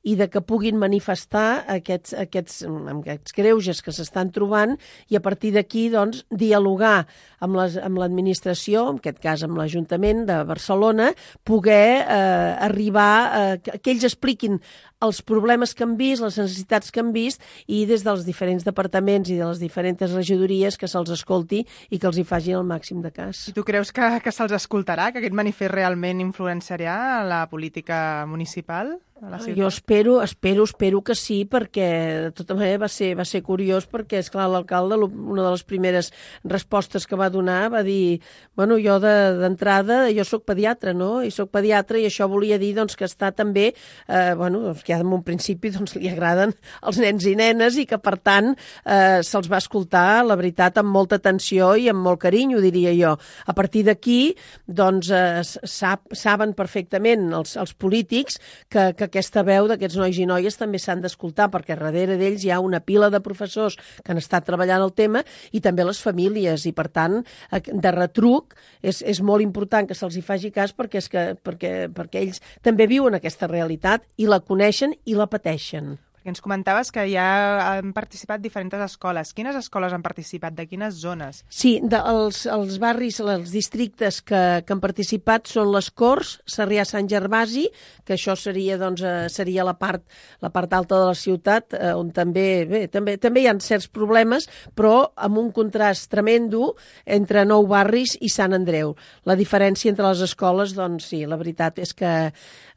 S10: i de que puguin manifestar aquests, aquests, aquests greuges que s'estan trobant i a partir d'aquí doncs, dialogar amb les- amb l'administració, en aquest cas amb l'Ajuntament de Barcelona, poder eh, arribar a que, que ells expliquin els problemes que han vist, les necessitats que han vist i des dels diferents departaments i de les diferents regidories que se'ls escolti i que els hi facin el màxim de cas.
S6: I tu creus que, que se'ls escoltarà, que aquest manifest realment influenciarà la política municipal? A la ciutat?
S10: Jo espero, espero, espero que sí, perquè de tota manera va ser, va ser curiós, perquè, és clar l'alcalde, una de les primeres respostes que va donar va dir, bueno, jo de- d'entrada, jo sóc pediatre, no?, i sóc pediatre, i això volia dir, doncs, que està també, eh, bueno, doncs, que ja en un principi, doncs, li agraden els nens i nenes, i que, per tant, eh, se'ls va escoltar, la veritat, amb molta atenció i amb molt carinyo, diria jo. A partir d'aquí, doncs, eh, sap, saben perfectament els, els polítics que, que aquesta veu d'aquests nois i noies també s'han d'escoltar, perquè darrere d'ells hi ha una pila de professors que han estat treballant el tema i també les famílies, i per tant, de retruc, és, és molt important que se'ls hi faci cas perquè, és que, perquè, perquè ells també viuen aquesta realitat i la coneixen i la pateixen.
S6: Perquè ens comentaves que ja han participat diferents escoles. Quines escoles han participat? De quines zones?
S10: Sí, de, els, els barris, els districtes que, que han participat són les Corts, Sarrià-Sant Gervasi, que això seria, doncs, eh, seria la, part, la part alta de la ciutat, eh, on també, bé, també, també hi ha certs problemes, però amb un contrast tremendo entre Nou Barris i Sant Andreu. La diferència entre les escoles, doncs sí, la veritat és que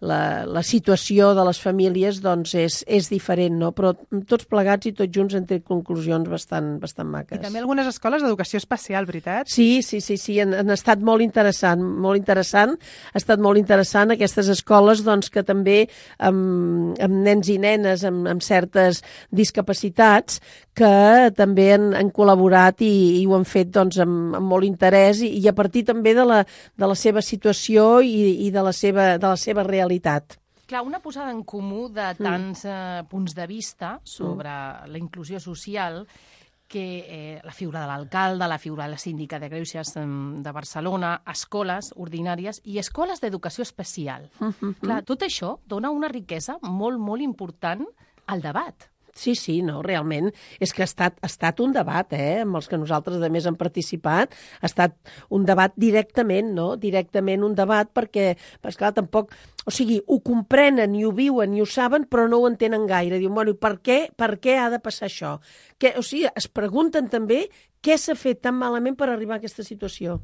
S10: la, la situació de les famílies doncs, és, és diferent, no? però tots plegats i tots junts han tret conclusions bastant, bastant maques.
S6: I també algunes escoles d'educació especial, veritat?
S10: Sí, sí, sí, sí, han, han estat molt interessant, molt interessant. Ha estat molt interessant aquestes escoles doncs, que també amb, amb nens i nenes amb, amb certes discapacitats que també han, han col·laborat i, i ho han fet doncs, amb, amb molt interès i, i a partir també de la, de la seva situació i, i de, la seva, de la seva realitat.
S3: Clar, una posada en comú de tants eh, punts de vista sobre la inclusió social que eh, la figura de l'alcalde, la figura de la síndica de Greuges de Barcelona, escoles ordinàries i escoles d'educació especial. Clar, tot això dona una riquesa molt, molt important al debat.
S10: Sí, sí, no, realment. És que ha estat, ha estat un debat, eh, amb els que nosaltres, a més, hem participat. Ha estat un debat directament, no? Directament un debat perquè, perquè clar, tampoc... O sigui, ho comprenen i ho viuen i ho saben, però no ho entenen gaire. Diuen, bueno, i per què, per què ha de passar això? Que, o sigui, es pregunten també què s'ha fet tan malament per arribar a aquesta situació.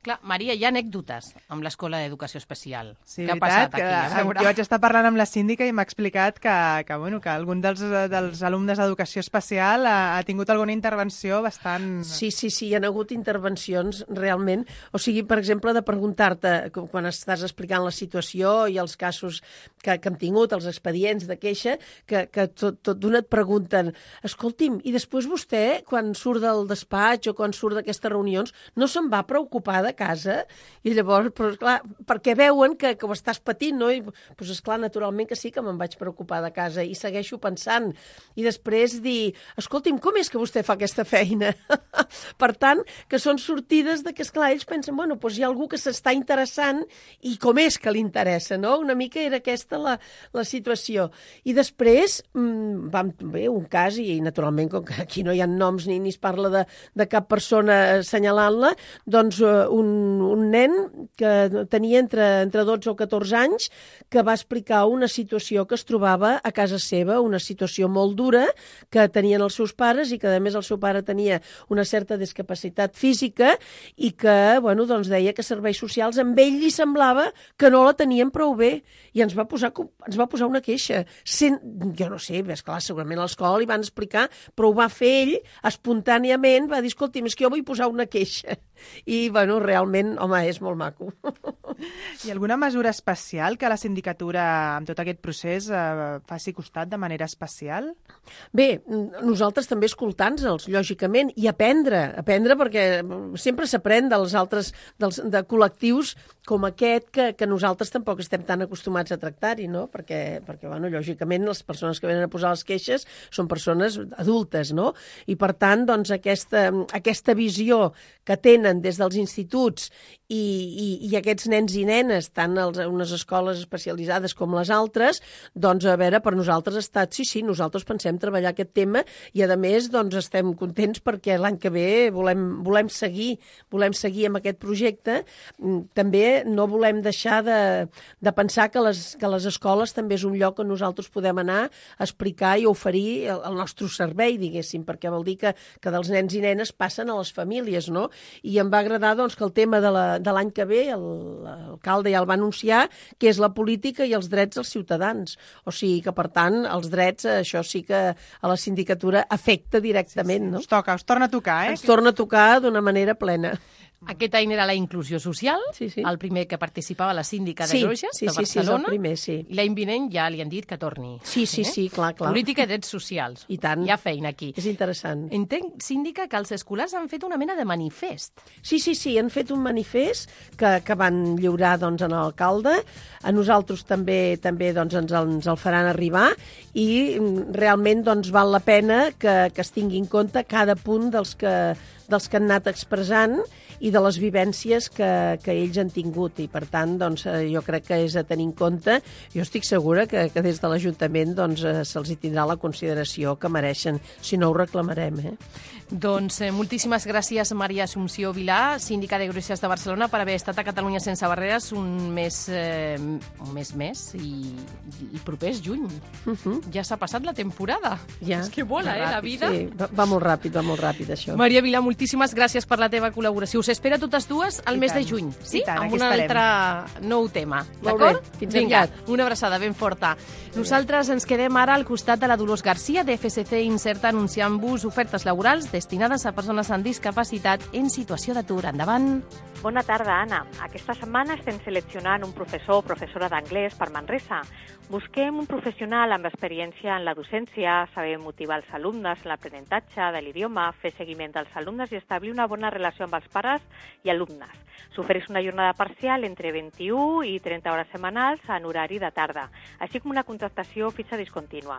S3: Clar, Maria, hi ha anècdotes amb l'Escola d'Educació Especial.
S6: Sí,
S3: Què ha passat aquí?
S6: que,
S3: A veure.
S6: jo vaig estar parlant amb la síndica i m'ha explicat que, que, bueno, que algun dels, dels alumnes d'educació especial ha, ha tingut alguna intervenció bastant...
S10: Sí, sí, sí, hi ha hagut intervencions realment. O sigui, per exemple, de preguntar-te, quan estàs explicant la situació i els casos que, que hem tingut, els expedients de queixa, que, que tot, tot d'una et pregunten escolti'm, i després vostè, quan surt del despatx o quan surt d'aquestes reunions, no se'n va preocupar de casa? I llavors, però, clar, perquè veuen que, que ho estàs patint, no? I, doncs, esclar, naturalment que sí que me'n vaig preocupar de casa i segueixo pensant. I després dir, escolti'm, com és que vostè fa aquesta feina? per tant, que són sortides de que, esclar, ells pensen, bueno, doncs hi ha algú que s'està interessant i com és que li interessa, no? Una mica era aquesta la, la situació. I després mmm, vam bé un cas, i naturalment, com que aquí no hi ha noms ni, ni es parla de, de cap persona assenyalant-la, doncs eh, un, un nen que tenia entre, entre 12 o 14 anys que va explicar una situació que es trobava a casa seva, una situació molt dura que tenien els seus pares i que, a més, el seu pare tenia una certa discapacitat física i que, bueno, doncs deia que serveis socials amb ell li semblava que no la tenien prou bé i ens va posar, ens va posar una queixa. Sent, jo no sé, és clar, segurament a l'escola li van explicar, però ho va fer ell espontàniament, va dir, escolti, és que jo vull posar una queixa. I, bueno, realment, home, és molt maco.
S6: Hi ha alguna mesura especial que la sindicatura, amb tot aquest procés, eh, faci costat de manera especial?
S10: Bé, nosaltres també escoltant-los, lògicament, i aprendre, aprendre perquè mm, sempre s'aprèn dels altres, dels, de col·lectius com aquest que, que nosaltres tampoc estem tan acostumats a tractar-hi, no? Perquè, perquè bueno, lògicament, les persones que venen a posar les queixes són persones adultes, no? I, per tant, doncs, aquesta, aquesta visió que tenen des dels instituts instituts i, i, i aquests nens i nenes, tant als, a unes escoles especialitzades com les altres, doncs, a veure, per nosaltres ha estat, sí, sí, nosaltres pensem treballar aquest tema i, a més, doncs, estem contents perquè l'any que ve volem, volem seguir volem seguir amb aquest projecte. Mm, També no volem deixar de, de pensar que les, que les escoles també és un lloc on nosaltres podem anar a explicar i oferir el, el nostre servei, diguéssim, perquè vol dir que, que dels nens i nenes passen a les famílies, no? I em va agradar doncs, que el tema de la- de l'any que ve, l'alcalde ja el va anunciar, que és la política i els drets dels ciutadans. O sigui que, per tant, els drets, eh, això sí que a la sindicatura afecta directament, no?
S6: Us toca, us torna a tocar, eh?
S10: Ens torna a tocar d'una manera plena.
S3: Aquest any era la inclusió social,
S10: Sí, sí.
S3: el primer que participava la síndica de
S10: Sí,
S3: Greuges,
S10: sí,
S3: de
S10: sí, sí, és el
S3: Barcelona.
S10: primer, sí.
S3: I l'any vinent ja li han dit que torni.
S10: Sí, sí, sí, clar, clar.
S3: Política i drets socials.
S10: I tant.
S3: Hi ha feina aquí.
S10: És interessant.
S3: Entenc, síndica, que els escolars han fet una mena de manifest.
S10: Sí, sí, sí, han fet un manifest que, que van lliurar doncs, a l'alcalde. A nosaltres també també doncs, ens, el, ens el faran arribar i mm, realment doncs, val la pena que, que es tingui en compte cada punt dels que, dels que han anat expressant i de les vivències que, que ells han tingut i per tant doncs, eh, jo crec que és a tenir en compte jo estic segura que, que des de l'Ajuntament doncs, eh, se'ls tindrà la consideració que mereixen si no ho reclamarem eh?
S3: Doncs eh, moltíssimes gràcies, Maria Assumpció Vilà, síndica de Greuges de Barcelona, per haver estat a Catalunya sense barreres un mes, eh, un mes més i, i proper és juny.
S10: Uh -huh.
S3: Ja s'ha passat la temporada.
S10: Ja.
S3: És que vola, eh, la vida.
S10: Sí, va, va molt ràpid, va molt ràpid, això.
S3: Maria Vilà, moltíssimes gràcies per la teva col·laboració. Us espera totes dues al
S6: I
S3: mes
S6: tant.
S3: de juny, sí?
S6: Tant,
S3: amb un altre nou tema. D'acord?
S10: fins
S3: Vinga,
S10: aviat.
S3: una abraçada ben forta. Nosaltres ens quedem ara al costat de la Dolors Garcia, de FSC Incerta, anunciant-vos ofertes laborals destinades a persones amb discapacitat en situació d'atur. Endavant.
S11: Bona tarda, Anna. Aquesta setmana estem seleccionant un professor o professora d'anglès per Manresa. Busquem un professional amb experiència en la docència, saber motivar els alumnes en l'aprenentatge de l'idioma, fer seguiment dels alumnes i establir una bona relació amb els pares i alumnes. S'ofereix una jornada parcial entre 21 i 30 hores setmanals en horari de tarda, així com una contractació fitxa discontínua.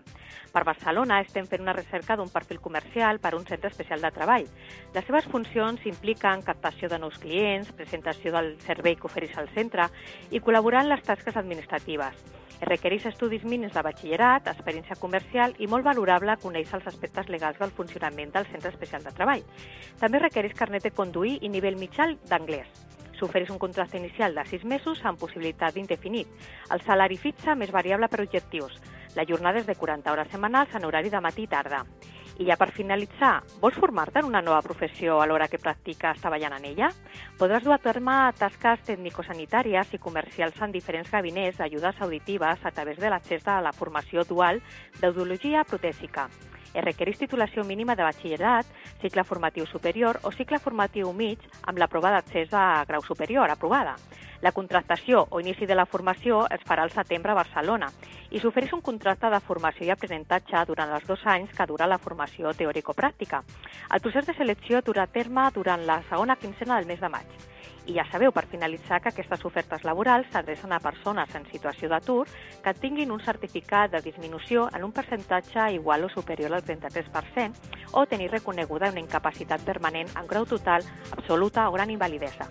S11: Per Barcelona estem fent una recerca d'un perfil comercial per a un centre especial de treball. Les seves funcions impliquen captació de nous clients, presentació del servei que ofereix el centre i col·laborar en les tasques administratives. Es requereix estudis mínims de batxillerat, experiència comercial i molt valorable conèixer els aspectes legals del funcionament del centre especial de treball. També requereix carnet de conduir i nivell mitjà d'anglès. S'ofereix un contracte inicial de 6 mesos amb possibilitat d'indefinit. El salari fixa més variable per objectius. La jornada és de 40 hores setmanals en horari de matí i tarda. I ja per finalitzar, vols formar-te en una nova professió a l'hora que practiques treballant en ella? Podràs dur a terme tasques tècnico-sanitàries i comercials en diferents gabinets d'ajudes auditives a través de l'accés a la formació dual d'audiologia protèsica. Es requereix titulació mínima de batxillerat, cicle formatiu superior o cicle formatiu mig amb la prova d'accés a grau superior aprovada. La contractació o inici de la formació es farà al setembre a Barcelona i s'ofereix un contracte de formació i aprenentatge durant els dos anys que dura la formació teòrico-pràctica. El procés de selecció durà a terme durant la segona quinzena del mes de maig. I ja sabeu, per finalitzar, que aquestes ofertes laborals s'adrecen a persones en situació d'atur que tinguin un certificat de disminució en un percentatge igual o superior al 33% o tenir reconeguda una incapacitat permanent en grau total, absoluta o gran invalidesa.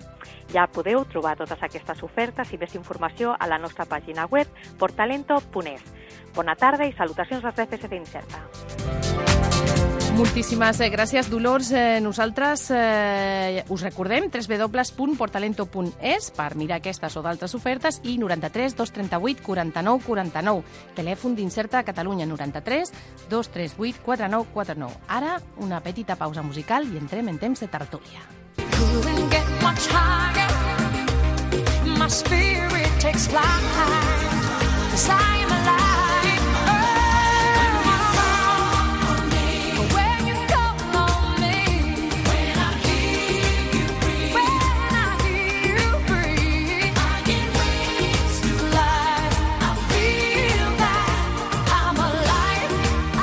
S11: Ja podeu trobar totes aquestes ofertes i més informació a la nostra pàgina web portalento.es. Bona tarda i salutacions als FSC Incerta.
S3: Moltíssimes eh, gràcies, Dolors. Eh, nosaltres eh, us recordem www.portalento.es per mirar aquestes o d'altres ofertes i 93 238 49 49. Telèfon d'Incerta a Catalunya 93 238 49 49. Ara, una petita pausa musical i entrem en temps de tertúlia.
S5: couldn't get much higher. My spirit takes flight. 'Cause I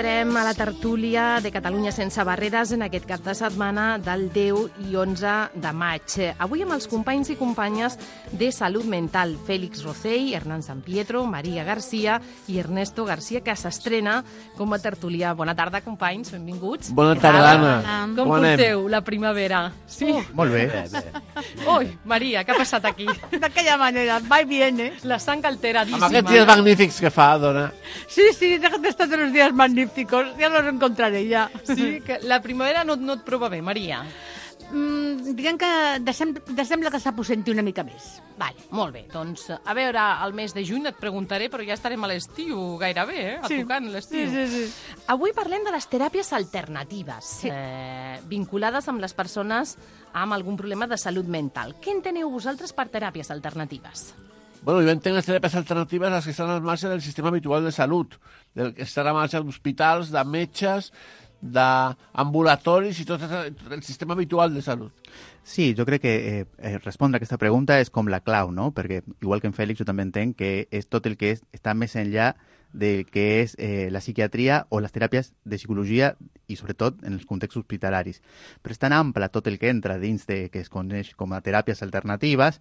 S3: entrem a la tertúlia de Catalunya sense barreres en aquest cap de setmana del 10 i 11 de maig. Avui amb els companys i companyes de Salut Mental, Fèlix Rocell, Hernán San Pietro, Maria Garcia i Ernesto Garcia, que s'estrena com a tertúlia. Bona tarda, companys, benvinguts.
S12: Bona tarda, Anna.
S3: Com
S12: Com anem?
S3: porteu la primavera? Sí?
S12: Molt bé.
S3: Ui, Maria, què ha passat aquí?
S13: D'aquella manera, va y viene.
S3: La sang alteradíssima.
S12: Amb aquests dies magnífics que fa, dona.
S13: Sí, sí, déjate estar de los días magníficos, ya los encontraré ya.
S3: Sí, que la primavera no, no et prova bé, Maria.
S13: Mm, diguem que deixem, deixem que s'aposenti una mica més.
S3: Vale, molt bé. Doncs, a veure, al mes de juny et preguntaré, però ja estarem a l'estiu gairebé, eh? A
S13: Sí.
S3: tocant l'estiu.
S13: Sí, sí, sí.
S3: Avui parlem de les teràpies alternatives,
S13: Sí.
S3: eh, vinculades amb les persones amb algun problema de salut mental. Què enteneu vosaltres per teràpies alternatives?
S12: Bueno, jo entenc les teràpies alternatives les que estan al marge del sistema habitual de salut, del que estan al marge d'hospitals, de metges, d'ambulatoris i tot el sistema habitual de salut.
S14: Sí, jo crec que eh, eh, respondre a aquesta pregunta és com la clau, no? Perquè, igual que en Fèlix, jo també entenc que és tot el que és, està més enllà del que és eh, la psiquiatria o les teràpies de psicologia i, sobretot, en els contextos hospitalaris. Però és tan ample tot el que entra dins de que es coneix com a teràpies alternatives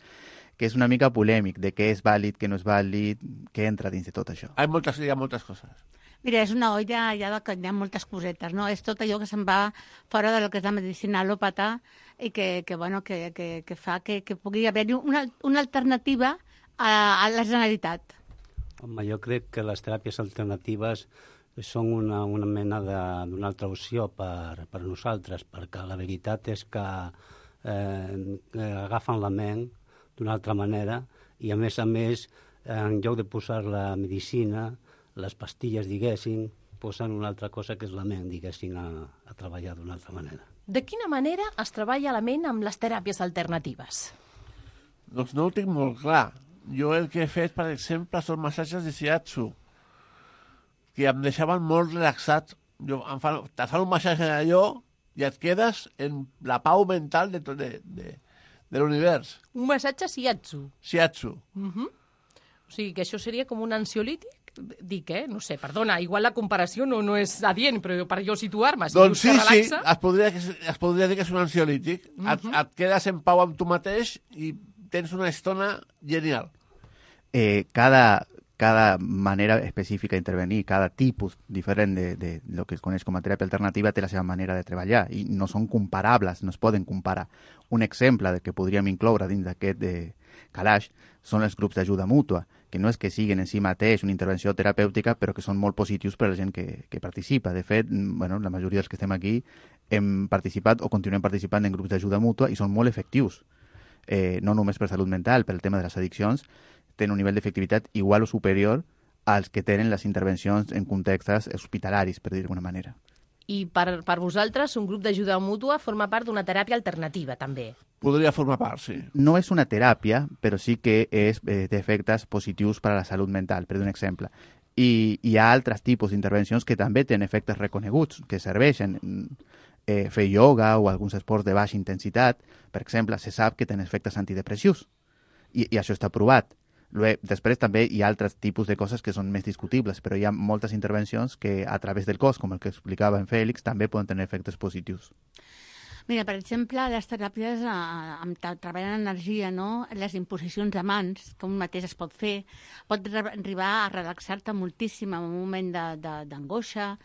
S14: que és una mica polèmic de què és vàlid, què no és vàlid, què entra dins de tot això.
S12: Hi ha moltes, hi ha moltes coses.
S13: Mira, és una olla ja de que hi ha moltes cosetes, no? És tot allò que se'n va fora del que és la medicina al·lòpata i que, que, bueno, que, que, que fa que, que pugui haver-hi una, una alternativa a, a la Generalitat.
S15: Home, jo crec que les teràpies alternatives són una, una mena de- d'una altra opció per, per nosaltres, perquè la veritat és que eh, eh, agafen la ment d'una altra manera i, a més a més, en lloc de posar la medicina, les pastilles, diguéssim, posen una altra cosa que és la ment, diguéssim, a, a treballar d'una altra manera.
S3: De quina manera es treballa la ment amb les teràpies alternatives?
S12: Doncs no ho tinc molt clar. Jo el que he fet, per exemple, són massatges de shiatsu, que em deixaven molt relaxat. Jo, em fan, te fan un massatge d'allò i et quedes en la pau mental de, tot de, de, de l'univers.
S3: Un massatge shiatsu.
S12: Shiatsu.
S3: Uh -huh. O sigui, que això seria com un ansiolític?
S16: dic, eh? No sé, perdona, igual la comparació no, no és adient, però per jo situar-me, si
S12: Doncs sí,
S16: que
S12: sí,
S16: relaxa...
S12: es podria, es podria dir que és un ansiolític. Mm -hmm. et, et quedes en pau amb tu mateix i tens una estona genial.
S14: eh, cada, cada manera específica d'intervenir, cada tipus diferent de, de lo que es coneix com a teràpia alternativa té la seva manera de treballar i no són comparables, no es poden comparar. Un exemple de que podríem incloure dins d'aquest de calaix són els grups d'ajuda mútua, que no és que siguin en si mateix una intervenció terapèutica, però que són molt positius per a la gent que, que participa. De fet, mm, bueno, la majoria dels que estem aquí hem participat o continuem participant en grups d'ajuda mútua i són molt efectius. Eh, no només per salut mental, pel tema de les addiccions, tenen un nivell d'efectivitat igual o superior als que tenen les intervencions en contextes hospitalaris, per dir d'alguna manera.
S16: I per, per vosaltres, un grup d'ajuda mútua forma part d'una teràpia alternativa, també.
S12: Podria formar part, sí.
S14: No és una teràpia, però sí que és eh, d'efectes positius per a la salut mental, per un exemple. I hi ha altres tipus d'intervencions que també tenen efectes reconeguts, que serveixen eh, fer yoga o alguns esports de baixa intensitat, per exemple, se sap que tenen efectes antidepressius. I, i això està provat. Després també hi ha altres tipus de coses que són més discutibles, però hi ha moltes intervencions que a través del cos, com el que explicava en Fèlix, també poden tenir efectes positius.
S13: Mira, per exemple, les teràpies eh, amb treballant en energia, no? les imposicions de mans, que un mateix es pot fer, pot arribar a relaxar-te moltíssim en un moment d'angoixa.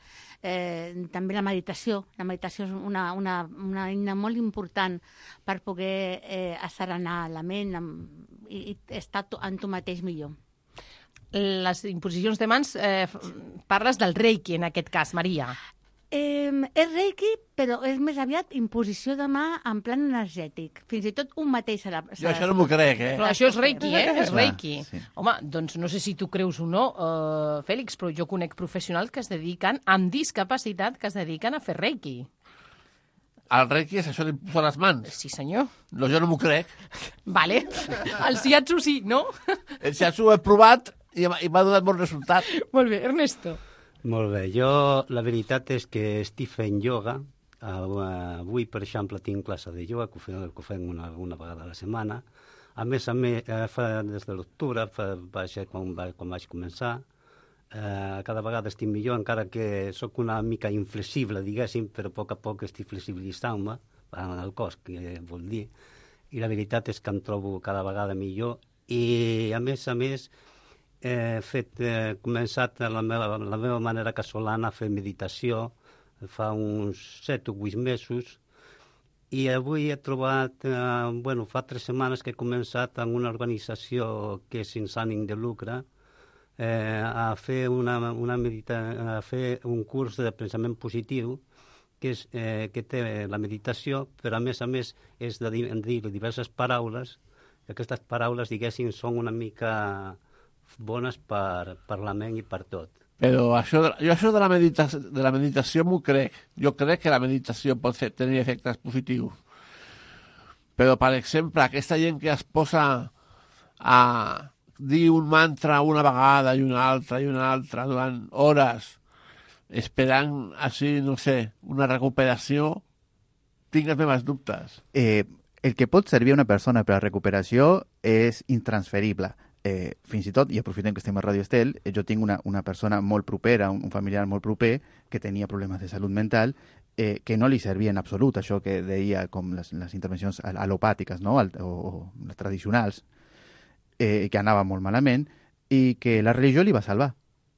S13: Eh, també la meditació. La meditació és una, una, una eina molt important per poder eh, asserenar la ment amb, i, i estar tu, en tu mateix millor.
S16: Les imposicions de mans, eh, parles del reiki, en aquest cas, Maria.
S13: Eh, és reiki, però és més aviat imposició de mà en plan energètic. Fins i tot un mateix serà...
S12: Jo això no m'ho crec, eh?
S16: Però això és reiki, eh? És reiki.
S12: sí.
S16: Home, doncs no sé si tu creus o no, uh, Fèlix, però jo conec professionals que es dediquen, amb discapacitat, que es dediquen a fer reiki.
S12: El reiki és això d'imposar les mans.
S16: Sí, senyor.
S12: No, jo no m'ho crec.
S16: Vale. El shiatsu sí, no?
S12: El shiatsu ho he provat i m'ha i m'ha donat bon resultat.
S16: Molt bé, Ernesto.
S15: Molt bé. Jo, la veritat és que estic fent yoga. Avui, per exemple, tinc classe de yoga, que ho fem, que ho fem una, una vegada a la setmana. A més a més, eh, fa, des de l'octubre, va ser quan, va, quan vaig començar. Eh, cada vegada estic millor, encara que sóc una mica inflexible, diguéssim, però a poc a poc estic flexibilitzant-me en el cos, que vol dir. I la veritat és que em trobo cada vegada millor. I, a més a més, he fet, eh, començat la meva, la meva manera casolana a fer meditació fa uns 7 o 8 mesos i avui he trobat, eh, bueno, fa tres setmanes que he començat en una organització que és sense ànim de lucre eh, a fer una, una medita, a fer un curs de pensament positiu que, és, eh, que té la meditació, però a més a més és de dir, diverses paraules, i aquestes paraules, diguéssim, són una mica bones per, per la ment i per tot.
S12: Però això de, jo això de la, medita de la meditació m'ho crec. Jo crec que la meditació pot fer, tenir efectes positius. Però, per exemple, aquesta gent que es posa a dir un mantra una vegada i una altra i una altra durant hores, esperant així, no sé, una recuperació, tinc els meus dubtes.
S14: Eh, el que pot servir a una persona per a recuperació és intransferible. Eh, fins i tot, i aprofitem que estem a Radio Estel, eh, jo tinc una, una persona molt propera, un, un familiar molt proper, que tenia problemes de salut mental, eh, que no li servia en absolut això que deia com les, les intervencions al- alopàtiques no? Al, o, o les tradicionals, eh, que anava molt malament, i que la religió li va salvar.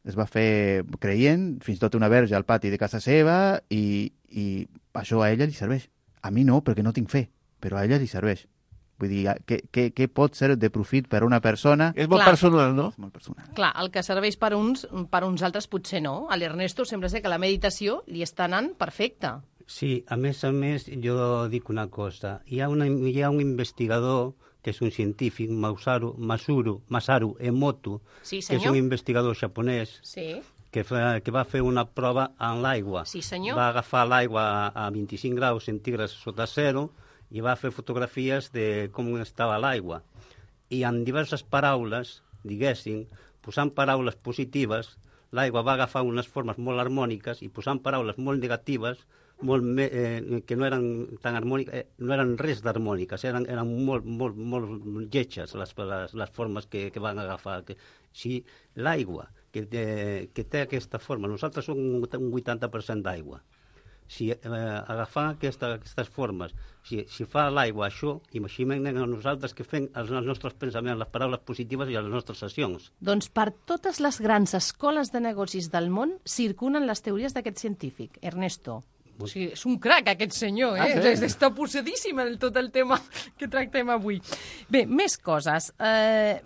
S14: Es va fer creient, fins i tot una verge al pati de casa seva, i, i això a ella li serveix. A mi no, perquè no tinc fe, però a ella li serveix. Vull dir, què, què, què pot ser de profit per a una persona?
S12: És molt
S16: Clar.
S12: personal, no?
S14: És molt personal.
S16: Clar, el que serveix per uns, per uns altres potser no. A l'Ernesto sembla ser que la meditació li està anant perfecta.
S15: Sí, a més a més, jo dic una cosa. Hi ha, una, hi ha un investigador que és un científic, Masaru, Masuru, Masaru Emoto,
S16: Sí,
S15: que és un investigador japonès,
S16: Sí.
S15: que, fa, que va fer una prova en l'aigua.
S16: Sí, senyor.
S15: Va agafar l'aigua a, a 25 graus centígrads sota zero i va fer fotografies de com estava l'aigua. I en diverses paraules, diguéssim, posant paraules positives, l'aigua va agafar unes formes molt harmòniques i posant paraules molt negatives, molt me, eh, que no eren tan harmòniques, eh, no eren res d'harmòniques, eren, eren molt, molt, molt lletges les, les, les formes que, que van agafar. Que, Si l'aigua, que, té, que té aquesta forma, nosaltres som un un 80% d'aigua, si eh, agafar aquesta, aquestes formes, si, si fa l'aigua això, imaginem nosaltres que fem els, els nostres pensaments, les paraules positives i les nostres sessions.
S3: Doncs per totes les grans escoles de negocis del món circulen les teories d'aquest científic, Ernesto. O sigui, és un crac, aquest senyor, eh?
S15: Ah, sí?
S3: Està possedíssim en tot el tema que tractem avui. Bé, més coses. Eh,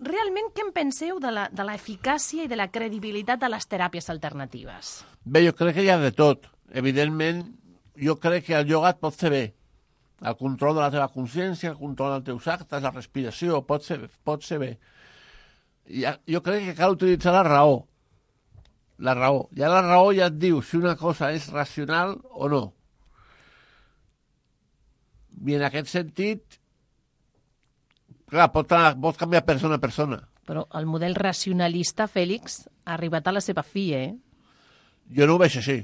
S3: realment, què en penseu de la- de l'eficàcia i de la credibilitat de les teràpies alternatives?
S12: Bé, jo crec que hi ha de tot. Evidentment, jo crec que el ioga et pot fer bé. El control de la teva consciència, el control dels teus actes, la respiració, pot ser, pot ser bé. I, jo crec que cal utilitzar la raó. La raó. Ja la raó ja et diu si una cosa és racional o no. I en aquest sentit, clar, pot, pot canviar persona a persona.
S3: Però el model racionalista, Fèlix, ha arribat a la seva fi, eh?
S12: Jo no ho veig així.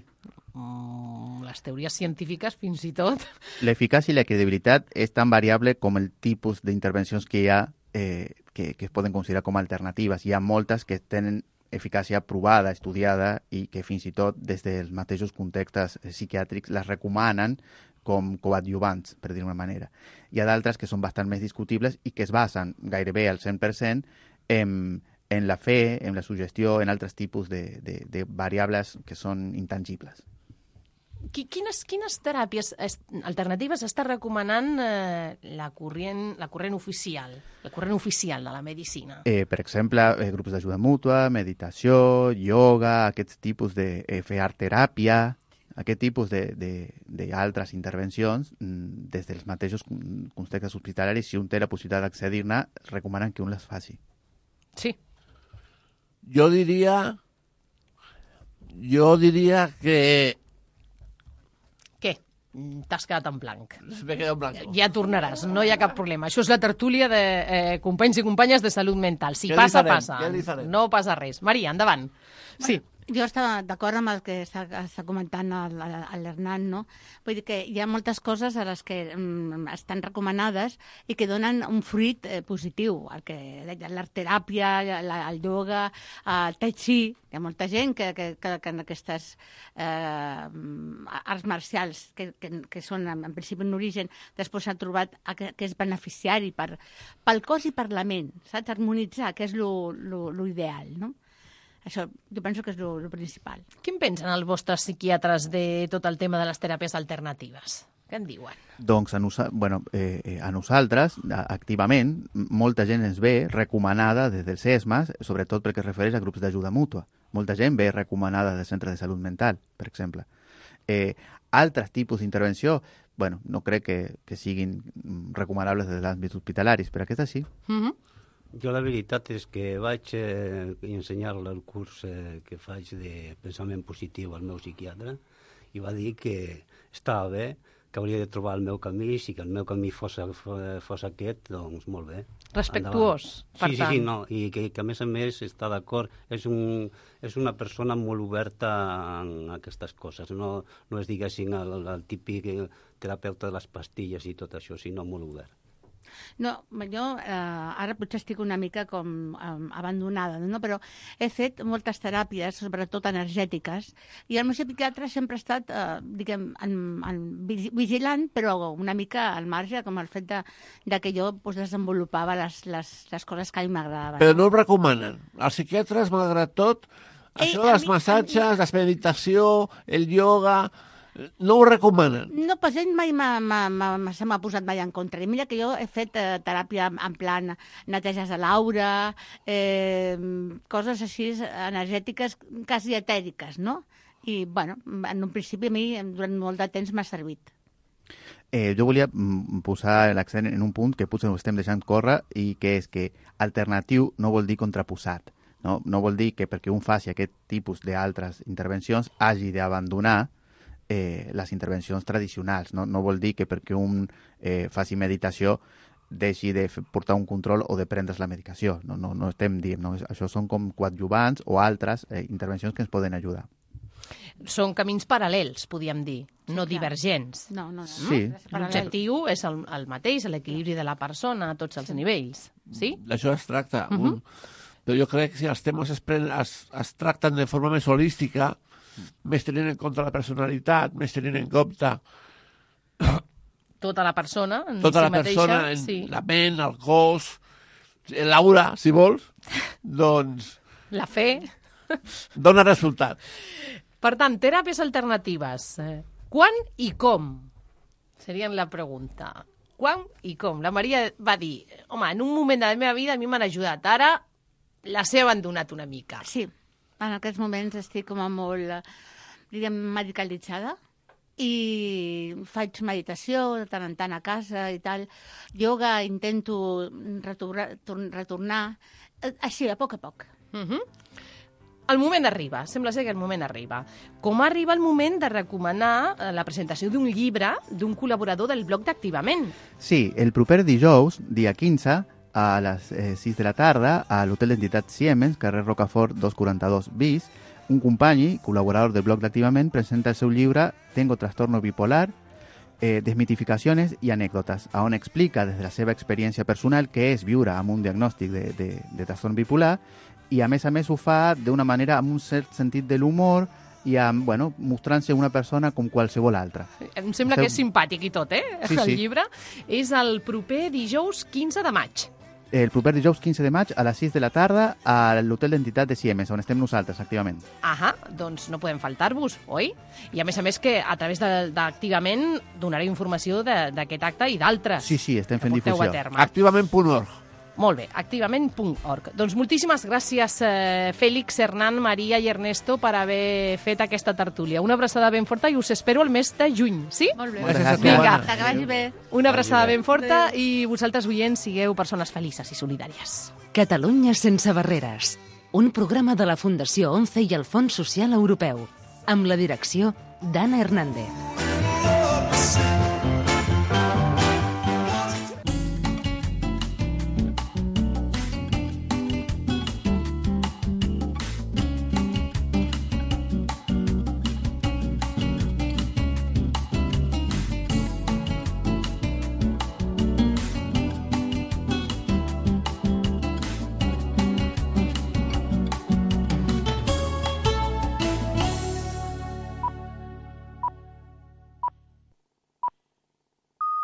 S3: Mm, les teories científiques, fins i tot.
S14: L'eficàcia i la credibilitat és tan variable com el tipus d'intervencions que hi ha eh, que, que es poden considerar com alternatives. Hi ha moltes que tenen eficàcia provada, estudiada i que fins i tot des dels mateixos contextes psiquiàtrics les recomanen com coadjuvants, per dir-ho manera. Hi ha d'altres que són bastant més discutibles i que es basen gairebé al 100% en, en la fe, en la sugestió, en altres tipus de, de, de variables que són intangibles.
S3: Qui- Quines, quines teràpies es- alternatives està recomanant eh, la, corrent, la corrent oficial, la corrent oficial de la medicina?
S14: Eh, per exemple, eh, grups d'ajuda mútua, meditació, yoga, aquests tipus de eh, fer art teràpia, aquest tipus d'altres intervencions, mm, des dels mateixos con- contextes hospitalaris, si un té la possibilitat d'accedir-ne, recomanen que un les faci.
S3: Sí.
S12: Jo diria... Jo diria que...
S3: T'has quedat en blanc.
S12: M'he quedat en blanc.
S3: Ja tornaràs, no hi ha cap problema. Això és la tertúlia de eh, companys i companyes de salut mental. Si passa,
S13: farem?
S3: passa. No passa res. Maria, endavant. Sí.
S13: Jo estava d'acord amb el que està, comentant l'Hernán, no? Vull dir que hi ha moltes coses a les que mm, estan recomanades i que donen un fruit eh, positiu. El que l'art la, el yoga, el tai chi, hi ha molta gent que, que, que, que en aquestes eh, arts marcials que, que, que són en, en principi en origen, després s'ha trobat que, que és beneficiari per, pel cos i per la ment, saps? Harmonitzar, que és lo, lo, lo ideal, no? Això jo penso que és el principal.
S3: Què en pensen els vostres psiquiatres de tot el tema de les teràpies alternatives? Què en diuen?
S14: Doncs a, nosa bueno, eh, eh, a nosaltres, activament, molta gent ens ve recomanada des dels ESMAs, sobretot perquè es refereix a grups d'ajuda mútua. Molta gent ve recomanada del centre de salut mental, per exemple. Eh, altres tipus d'intervenció, bueno, no crec que, que siguin mm, recomanables des de l'àmbit hospitalaris, però aquesta sí.
S3: Mm -hmm.
S15: Jo la veritat és que vaig eh, ensenyar el curs eh, que faig de pensament positiu al meu psiquiatre i va dir que estava bé, que hauria de trobar el meu camí, si que el meu camí fos, fos, aquest, doncs molt bé.
S3: Respectuós,
S15: Endavant.
S3: per
S15: Sí, sí,
S3: tant.
S15: sí, no, i que, que a més a més està d'acord, és, un, és una persona molt oberta en aquestes coses, no, no és, diguéssim, el, el típic terapeuta de les pastilles i tot això, sinó molt obert.
S13: No, jo eh, ara potser estic una mica com eh, abandonada, no? però he fet moltes teràpies, sobretot energètiques, i el meu psiquiatre sempre ha estat, eh, diguem, en, en, vigi- vigilant, però una mica al marge, com el fet de, de que jo pues, desenvolupava les, les, les coses que a mi m'agradaven.
S12: Però no ho recomanen. Els psiquiatres, malgrat tot, això
S13: a
S12: dels
S13: mi-
S12: massatges, la meditació, el yoga, no ho recomanen.
S13: No, pues ell mai se m'ha posat mai en contra. I mira que jo he fet eh, teràpia en plan neteges de l'aura, eh, coses així energètiques, quasi etèriques, no? I, bueno, en un principi a mi durant molt de temps m'ha servit.
S14: Eh, jo volia mm, posar l'accent en un punt que potser ho estem deixant córrer i que és que alternatiu no vol dir contraposat. No, no vol dir que perquè un faci aquest tipus d'altres intervencions hagi d'abandonar eh, les intervencions tradicionals. No, no vol dir que perquè un eh, faci meditació deixi de portar un control o de prendre's la medicació. No, no, no estem dient, no? això són com coadjuvants o altres eh, intervencions que ens poden ajudar.
S3: Són camins paral·lels, podríem dir, no divergents.
S13: No, no, no.
S14: Sí.
S3: L'objectiu és el, el mateix, l'equilibri de la persona a tots els nivells. Sí?
S12: D'això es tracta.
S3: Mhm.
S12: un, Però jo crec que si els temes es, pren, es, es tracten de forma més holística, més tenint en compte la personalitat, més tenint en compte
S3: Tota la persona en
S12: tota
S3: si
S12: la
S3: mateixa,
S12: persona, en
S3: sí.
S12: la ment, el cos, l'aura, si vols, doncs
S3: la fe.
S12: dona resultat.
S3: Per tant, teràpies alternatives. Eh, Quan i com? Serien la pregunta. Quan i com? La Maria va dir, home, en un moment de la meva vida a mi m'han ajudat, ara les he abandonat una mica.
S13: Sí, en aquests moments estic com a molt, diríem, medicalitzada i faig meditació de tant en tant a casa i tal. Yoga intento retornar, tor- retornar eh, així, a poc a poc.
S3: Uh -huh. El moment arriba, sembla ser que el moment arriba. Com arriba el moment de recomanar eh, la presentació d'un llibre d'un col·laborador del blog d'Activament?
S14: Sí, el proper dijous, dia 15, a les eh, 6 de la tarda, a l'Hotel d'Entitat Siemens, carrer Rocafort 242 bis, un company, col·laborador del blog d'Activament, presenta el seu llibre Tengo trastorno bipolar, eh, desmitificacions i anècdotes, on explica des de la seva experiència personal què és viure amb un diagnòstic de, de, de trastorn bipolar i a més a més ho fa d'una manera amb un cert sentit de l'humor i amb, bueno, mostrant-se una persona com qualsevol altra.
S3: Em sembla
S14: Esteu-
S3: que és simpàtic i tot, eh?
S14: Sí,
S3: el
S14: sí.
S3: llibre és el proper dijous 15 de maig.
S14: El proper dijous 15 de maig a les 6 de la tarda a l'Hotel d'Entitat de Siemens, on estem nosaltres, activament.
S3: Ahà, doncs no podem faltar-vos, oi? I a més a més que a través de- d'Activament donaré informació de- d'aquest acte i d'altres.
S14: Sí, sí, estem fent difusió.
S12: Activament.org.
S3: Molt bé, activament.org. Doncs moltíssimes gràcies, eh, Fèlix, Hernán, Maria i Ernesto, per haver fet aquesta tertúlia. Una abraçada ben forta i us espero el mes de juny, sí?
S13: Molt bé.
S12: Moltes gràcies,
S3: Vinga,
S12: Joana.
S13: Que vagi bé.
S3: una abraçada ben forta i vosaltres, oients, sigueu persones felices i solidàries.
S1: Catalunya sense barreres. Un programa de la Fundació ONCE i el Fons Social Europeu. Amb la direcció d'Anna Hernández.